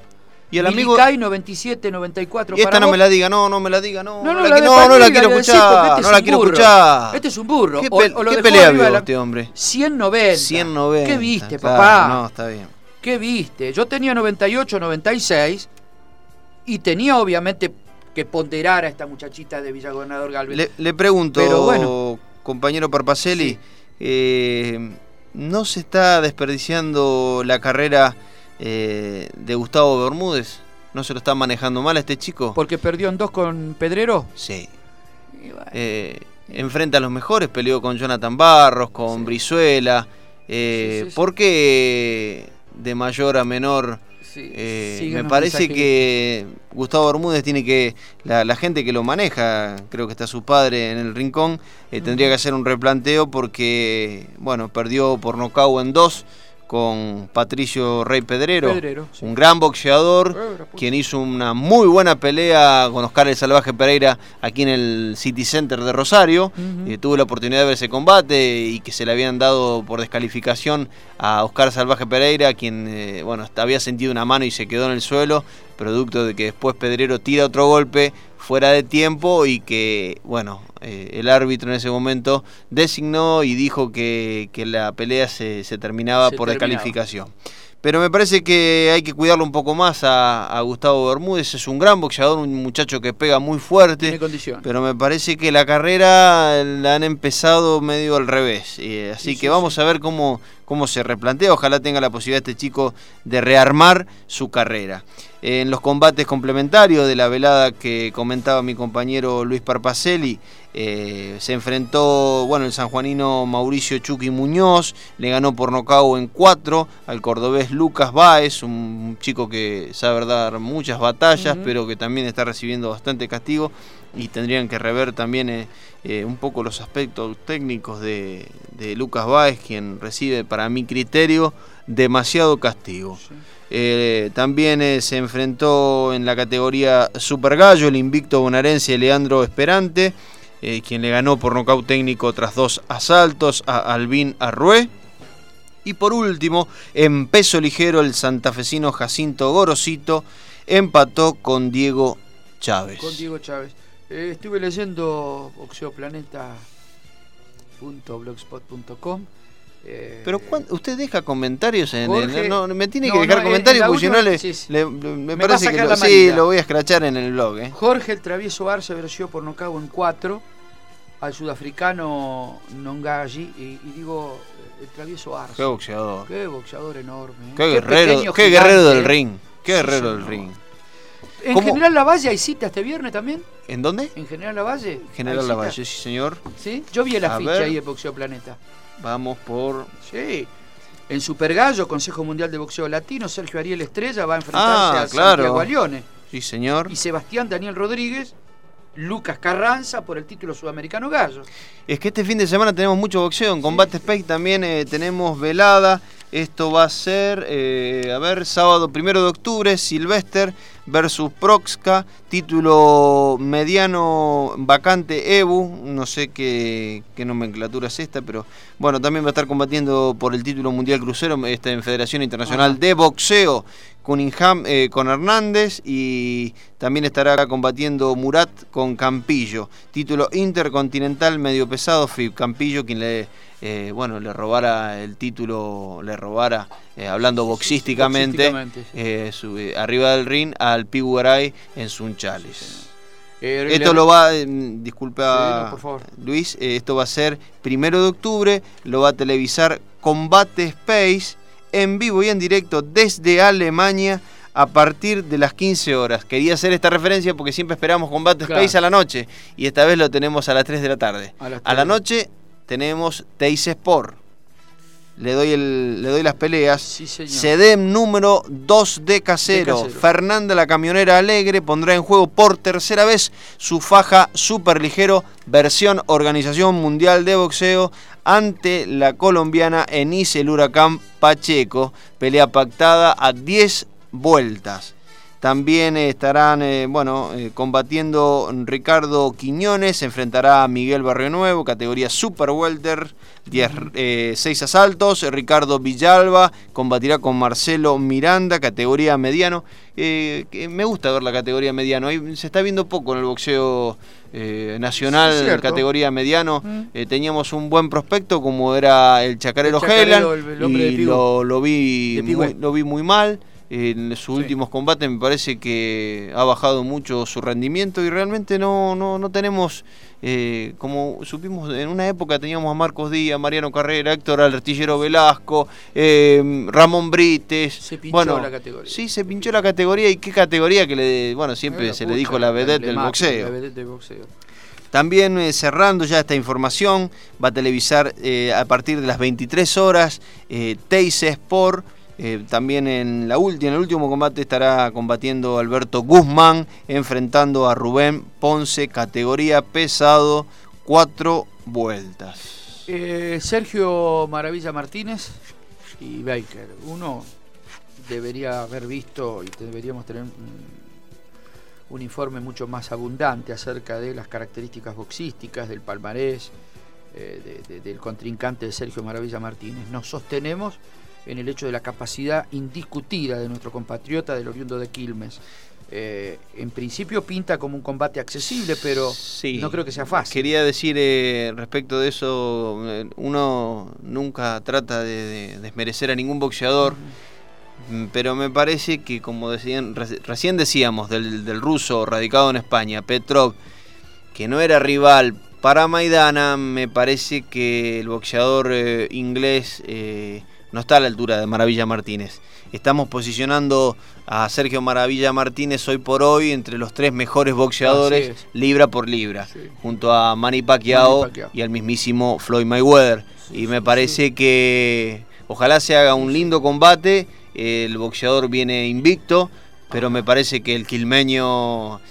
Y el amigo. Milicay 97, 94 Y esta no me la diga, no, no me la diga, no. No, no, la, la no, no la quiero escuchar, este no la quiero escuchar. Este es un burro. ¿Qué, O- pe- o lo qué dejó pelea vio este hombre? 190. 190. ¿Qué viste, claro, papá? No, está bien. ¿Qué viste? Yo tenía 98, 96 y tenía obviamente que ponderar a esta muchachita de Villagobernador Galvez. Le, le pregunto, Pero bueno. compañero Parpacelli, Sí. eh, ¿no se está desperdiciando la carrera eh, de Gustavo Bermúdez? ¿No se lo está manejando mal a este chico? Porque perdió en dos con Pedrero. Sí. Bueno, Eh, enfrenta a los mejores, peleó con Jonathan Barros, con Sí. Brizuela. Eh, Sí, sí, sí. ¿Por qué de mayor a menor? Eh, me parece mensajes. que Gustavo Bermúdez tiene que, la, la gente que lo maneja, creo que está su padre en el rincón, eh, tendría que hacer un replanteo porque, bueno, perdió por nocaut en dos con Patricio Rey Pedrero, Pedrero, sí. un gran boxeador, quien hizo una muy buena pelea con Oscar el Salvaje Pereira aquí en el City Center de Rosario. Ujú. Eh, tuve la oportunidad de ver ese combate y que se le habían dado por descalificación a Oscar Salvaje Pereira, quien eh, bueno, había sentido una mano y se quedó en el suelo, producto de que después Pedrero tira otro golpe fuera de tiempo y que, bueno, eh, el árbitro en ese momento designó y dijo que, que la pelea se, se terminaba Se por terminaba. descalificación. Pero me parece que hay que cuidarlo un poco más a, a Gustavo Bermúdez. Es un gran boxeador, un muchacho que pega muy fuerte. Tiene. Pero me parece que la carrera la han empezado medio al revés. eh, así Sí, que sí, vamos sí. a ver cómo, cómo se replantea. Ojalá tenga la posibilidad este chico de rearmar su carrera. En los combates complementarios de la velada que comentaba mi compañero Luis Parpacelli, eh, se enfrentó, bueno, el sanjuanino Mauricio Chucky Muñoz, le ganó por nocaut en cuatro al cordobés Lucas Báez, un chico que sabe dar muchas batallas, pero que también está recibiendo bastante castigo y tendrían que rever también eh, eh, un poco los aspectos técnicos de, de Lucas Báez, quien recibe, para mi criterio, demasiado castigo. Sí. Eh, también se enfrentó en la categoría Super Gallo el invicto bonaerense Leandro Esperante, quien le ganó por nocaut técnico tras dos asaltos a Albín Arrué. Y por último, en peso ligero, el santafesino Jacinto Gorosito empató con Diego Chávez. Con Diego Chávez. Eh, estuve leyendo boxeoplaneta.blogspot.com. Eh, Pero ¿cuán- usted deja comentarios en Jorge- el, no, me tiene no, que dejar no, comentarios porque si no le, sí, sí. le- me, parece que lo, sí, lo voy a escrachar en el blog. ¿eh? Jorge el Travieso Arce venció por nocaut en 4 al sudafricano Nongaji. Y, y digo, eh, el Travieso Arce. Qué boxeador. Qué boxeador enorme. ¿eh? Qué guerrero, qué gigante, guerrero del ring. Qué guerrero del ring. En ¿Cómo? General Lavalle hay cita este viernes también. ¿En dónde? En General Lavalle. General. Lavalle, sí señor. ¿Sí? Yo vi el A afiche ver. ahí de Boxeo Planeta. Vamos por... Sí. En Super Gallo, Consejo Mundial de Boxeo Latino, Sergio Ariel Estrella va a enfrentarse Ah, a claro. Santiago Alione. Sí señor. Y Sebastián Daniel Rodríguez, Lucas Carranza por el título sudamericano Gallo. Es que este fin de semana tenemos mucho boxeo. En Combate Space también eh, tenemos velada. Esto va a ser, eh, a ver, sábado primero de octubre, Silvester, versus Proxca, título mediano vacante Ebu, no sé qué, qué, nomenclatura es esta, pero bueno, también va a estar combatiendo por el título mundial crucero esta en Federación Internacional de Boxeo. Cunningham eh, con Hernández y también estará combatiendo Murat con Campillo. Título intercontinental medio pesado, Campillo quien le eh, bueno, le robara el título, le robara, eh, hablando boxísticamente, arriba del ring al Piguaray en Sunchales. esto lo va, disculpa Luis, esto va a ser primero de octubre, lo va a televisar Combate Space en vivo y en directo desde Alemania a partir de las 15 horas. Quería hacer esta referencia porque siempre esperamos Combate Space a la noche y esta vez lo tenemos a las 3 de la tarde. A, la noche tenemos Teis Sport. Le doy, el, le doy las peleas. Sí, Sedem número 2 de casero. Fernanda la camionera alegre pondrá en juego por tercera vez su faja super ligero versión Organización Mundial de Boxeo ante la colombiana Enise el Huracán Pacheco. Pelea pactada a 10 vueltas. También estarán eh, bueno, eh, combatiendo Ricardo Quiñones, se enfrentará a Miguel Barrio Nuevo, categoría Super Welter, 6 eh, asaltos. Ricardo Villalba combatirá con Marcelo Miranda, categoría mediano. me gusta ver la categoría mediano, se está viendo poco en el boxeo nacional, categoría mediano. teníamos un buen prospecto como era el Chacarero, el y lo, vi lo vi muy mal en sus últimos combates me parece que ha bajado mucho su rendimiento y realmente no, no, no tenemos, eh, como supimos, en una época teníamos a Marcos Díaz, Mariano Carrera, Héctor Artillero Velasco, eh, Ramón Brites. Se pinchó la categoría. Sí, se pinchó la categoría y qué categoría que le, bueno, siempre se le dijo la vedette del boxeo. También eh, cerrando ya esta información, va a televisar a partir de las 23 horas Teis Sport eh, también en, la en el último combate estará combatiendo Alberto Guzmán, enfrentando a Rubén Ponce, categoría pesado, cuatro vueltas. Eh, Sergio Maravilla Martínez y Baker. Uno debería haber visto y deberíamos tener un, informe mucho más abundante acerca de las características boxísticas, del palmarés, eh, del contrincante de Sergio Maravilla Martínez. Nos sostenemos en el hecho de la capacidad indiscutida de nuestro compatriota del oriundo de Quilmes. Eh, en principio pinta como un combate accesible, pero no creo que sea fácil. Quería decir eh, respecto de eso, eh, uno nunca trata de, desmerecer a ningún boxeador, mm, pero me parece que como decían, recién decíamos del, del, ruso radicado en España, Petrov, que no era rival para Maidana, me parece que el boxeador inglés no está a la altura de Maravilla Martínez. Estamos posicionando a Sergio Maravilla Martínez hoy por hoy entre los tres mejores boxeadores libra por libra, junto a Manny Pacquiao, y al mismísimo Floyd Mayweather. y me parece que ojalá se haga un lindo combate. El boxeador viene invicto, pero me parece que el quilmeño,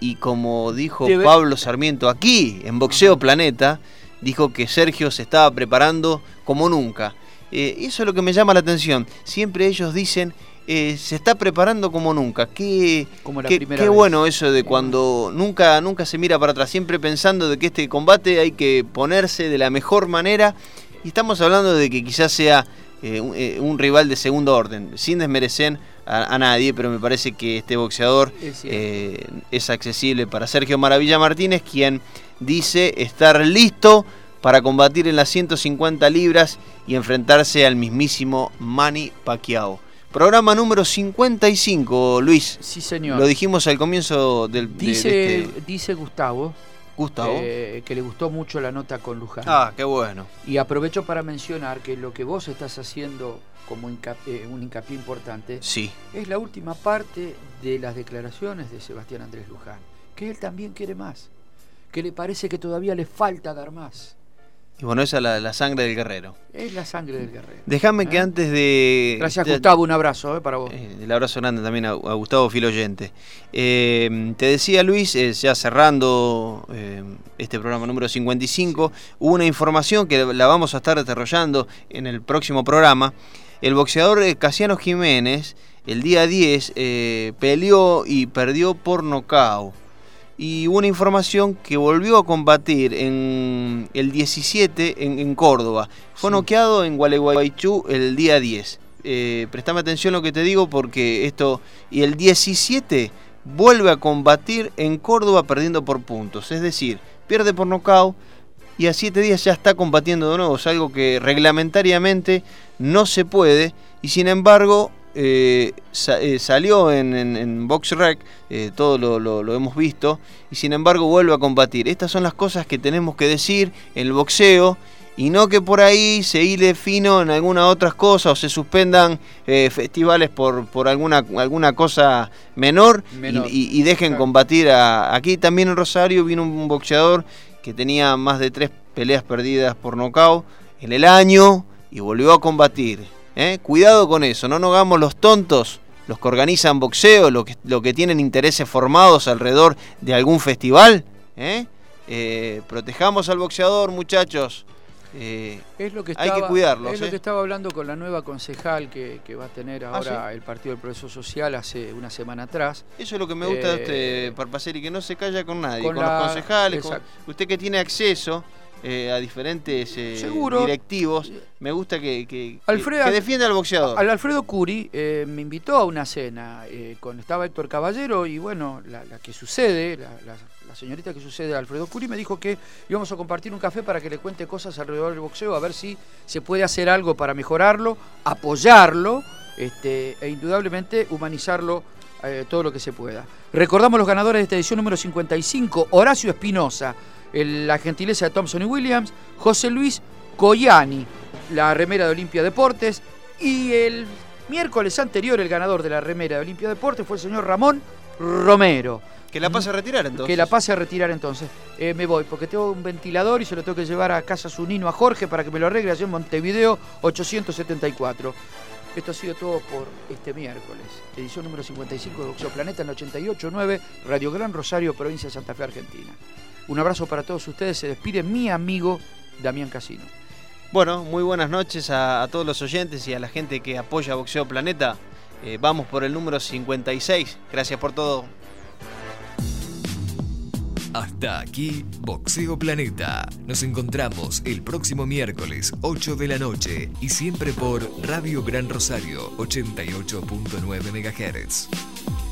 y como dijo Pablo Sarmiento aquí en Boxeo Planeta, dijo que Sergio se estaba preparando como nunca eh, eso es lo que me llama la atención. Siempre ellos dicen, eh, se está preparando como nunca. Qué, qué, bueno eso de cuando nunca, nunca se mira para atrás, siempre pensando de que este combate hay que ponerse de la mejor manera. Y estamos hablando de que quizás sea eh, un, rival de segundo orden, sin desmerecer a, nadie, pero me parece que este boxeador es accesible para Sergio Maravilla Martínez, quien dice estar listo para combatir en las 150 libras y enfrentarse al mismísimo Manny Pacquiao. Programa número 55, Luis. Sí, señor. Lo dijimos al comienzo del... Dice, este dice Gustavo. Gustavo. Eh, que le gustó mucho la nota con Luján. Ah, qué bueno. Y aprovecho para mencionar que lo que vos estás haciendo como eh, un hincapié importante sí. es la última parte de las declaraciones de Sebastián Andrés Luján, que él también quiere más, que le parece que todavía le falta dar más y bueno, esa es la, sangre del guerrero. Es la sangre del guerrero. Déjame que ¿Eh? antes de... Gracias Gustavo, un abrazo eh, para vos. Eh, el abrazo grande también a, Gustavo Filoyente. te decía Luis, ya cerrando este programa número 55, hubo una información que la vamos a estar desarrollando en el próximo programa. El boxeador Casiano Jiménez el día 10 eh, peleó y perdió por nocaut. Y una información que volvió a combatir en el 17 en, Córdoba. Fue noqueado en Gualeguaychú el día 10. Eh, prestame atención a lo que te digo porque esto... Y el 17 vuelve a combatir en Córdoba perdiendo por puntos. Es decir, pierde por nocaut y a 7 días ya está combatiendo de nuevo. Es algo que reglamentariamente no se puede y sin embargo eh, eh, salió en, en, BoxRec, eh, todo lo, hemos visto, y sin embargo vuelve a combatir. Estas son las cosas que tenemos que decir en el boxeo, y no que por ahí se hile fino en alguna otras cosas o se suspendan festivales por, por alguna, alguna cosa menor, y, dejen combatir a... Aquí. También en Rosario vino un boxeador que tenía más de tres peleas perdidas por nocaut en el año y volvió a combatir ¿eh? Cuidado con eso, no nos hagamos los tontos, los que organizan boxeo, los que, lo que tienen intereses formados alrededor de algún festival. ¿eh? Eh, protejamos al boxeador, muchachos. es lo que hay que cuidarlo. Es lo que estaba hablando con la nueva concejal que, va a tener ah, ahora el Partido del Progreso Social hace una semana atrás. Eso es lo que me gusta de usted, y que no se calla con nadie, con, los concejales, usted que tiene acceso eh, a diferentes eh, directivos. Me gusta que, que, defienda al boxeador. Al Alfredo Curi eh, me invitó a una cena. con, estaba Héctor Caballero y bueno, la, que sucede, la, señorita que sucede a Alfredo Curi me dijo que íbamos a compartir un café para que le cuente cosas alrededor del boxeo, a ver si se puede hacer algo para mejorarlo, apoyarlo este, e indudablemente humanizarlo todo lo que se pueda. Recordamos los ganadores de esta edición número 55, Horacio Espinosa la gentileza de Thompson y Williams, José Luis Coyani, la remera de Olimpia Deportes, y el miércoles anterior el ganador de la remera de Olimpia Deportes fue el señor Ramón Romero. Que la pase a retirar entonces. Que la pase a retirar entonces. Eh, me voy, porque tengo un ventilador y se lo tengo que llevar a casa su nino a Jorge para que me lo arregle allá en Montevideo 874. Esto ha sido todo por este miércoles. Edición número 55 de Boxeo Planeta en 88.9, Radio Gran Rosario, provincia de Santa Fe, Argentina. Un abrazo para todos ustedes. Se despide mi amigo Damián Casino. Bueno, muy buenas noches a, todos los oyentes y a la gente que apoya Boxeo Planeta. Eh, vamos por el número 56. Gracias por todo. Hasta aquí Boxeo Planeta. Nos encontramos el próximo miércoles 8 de la noche y siempre por Radio Gran Rosario 88.9 MHz.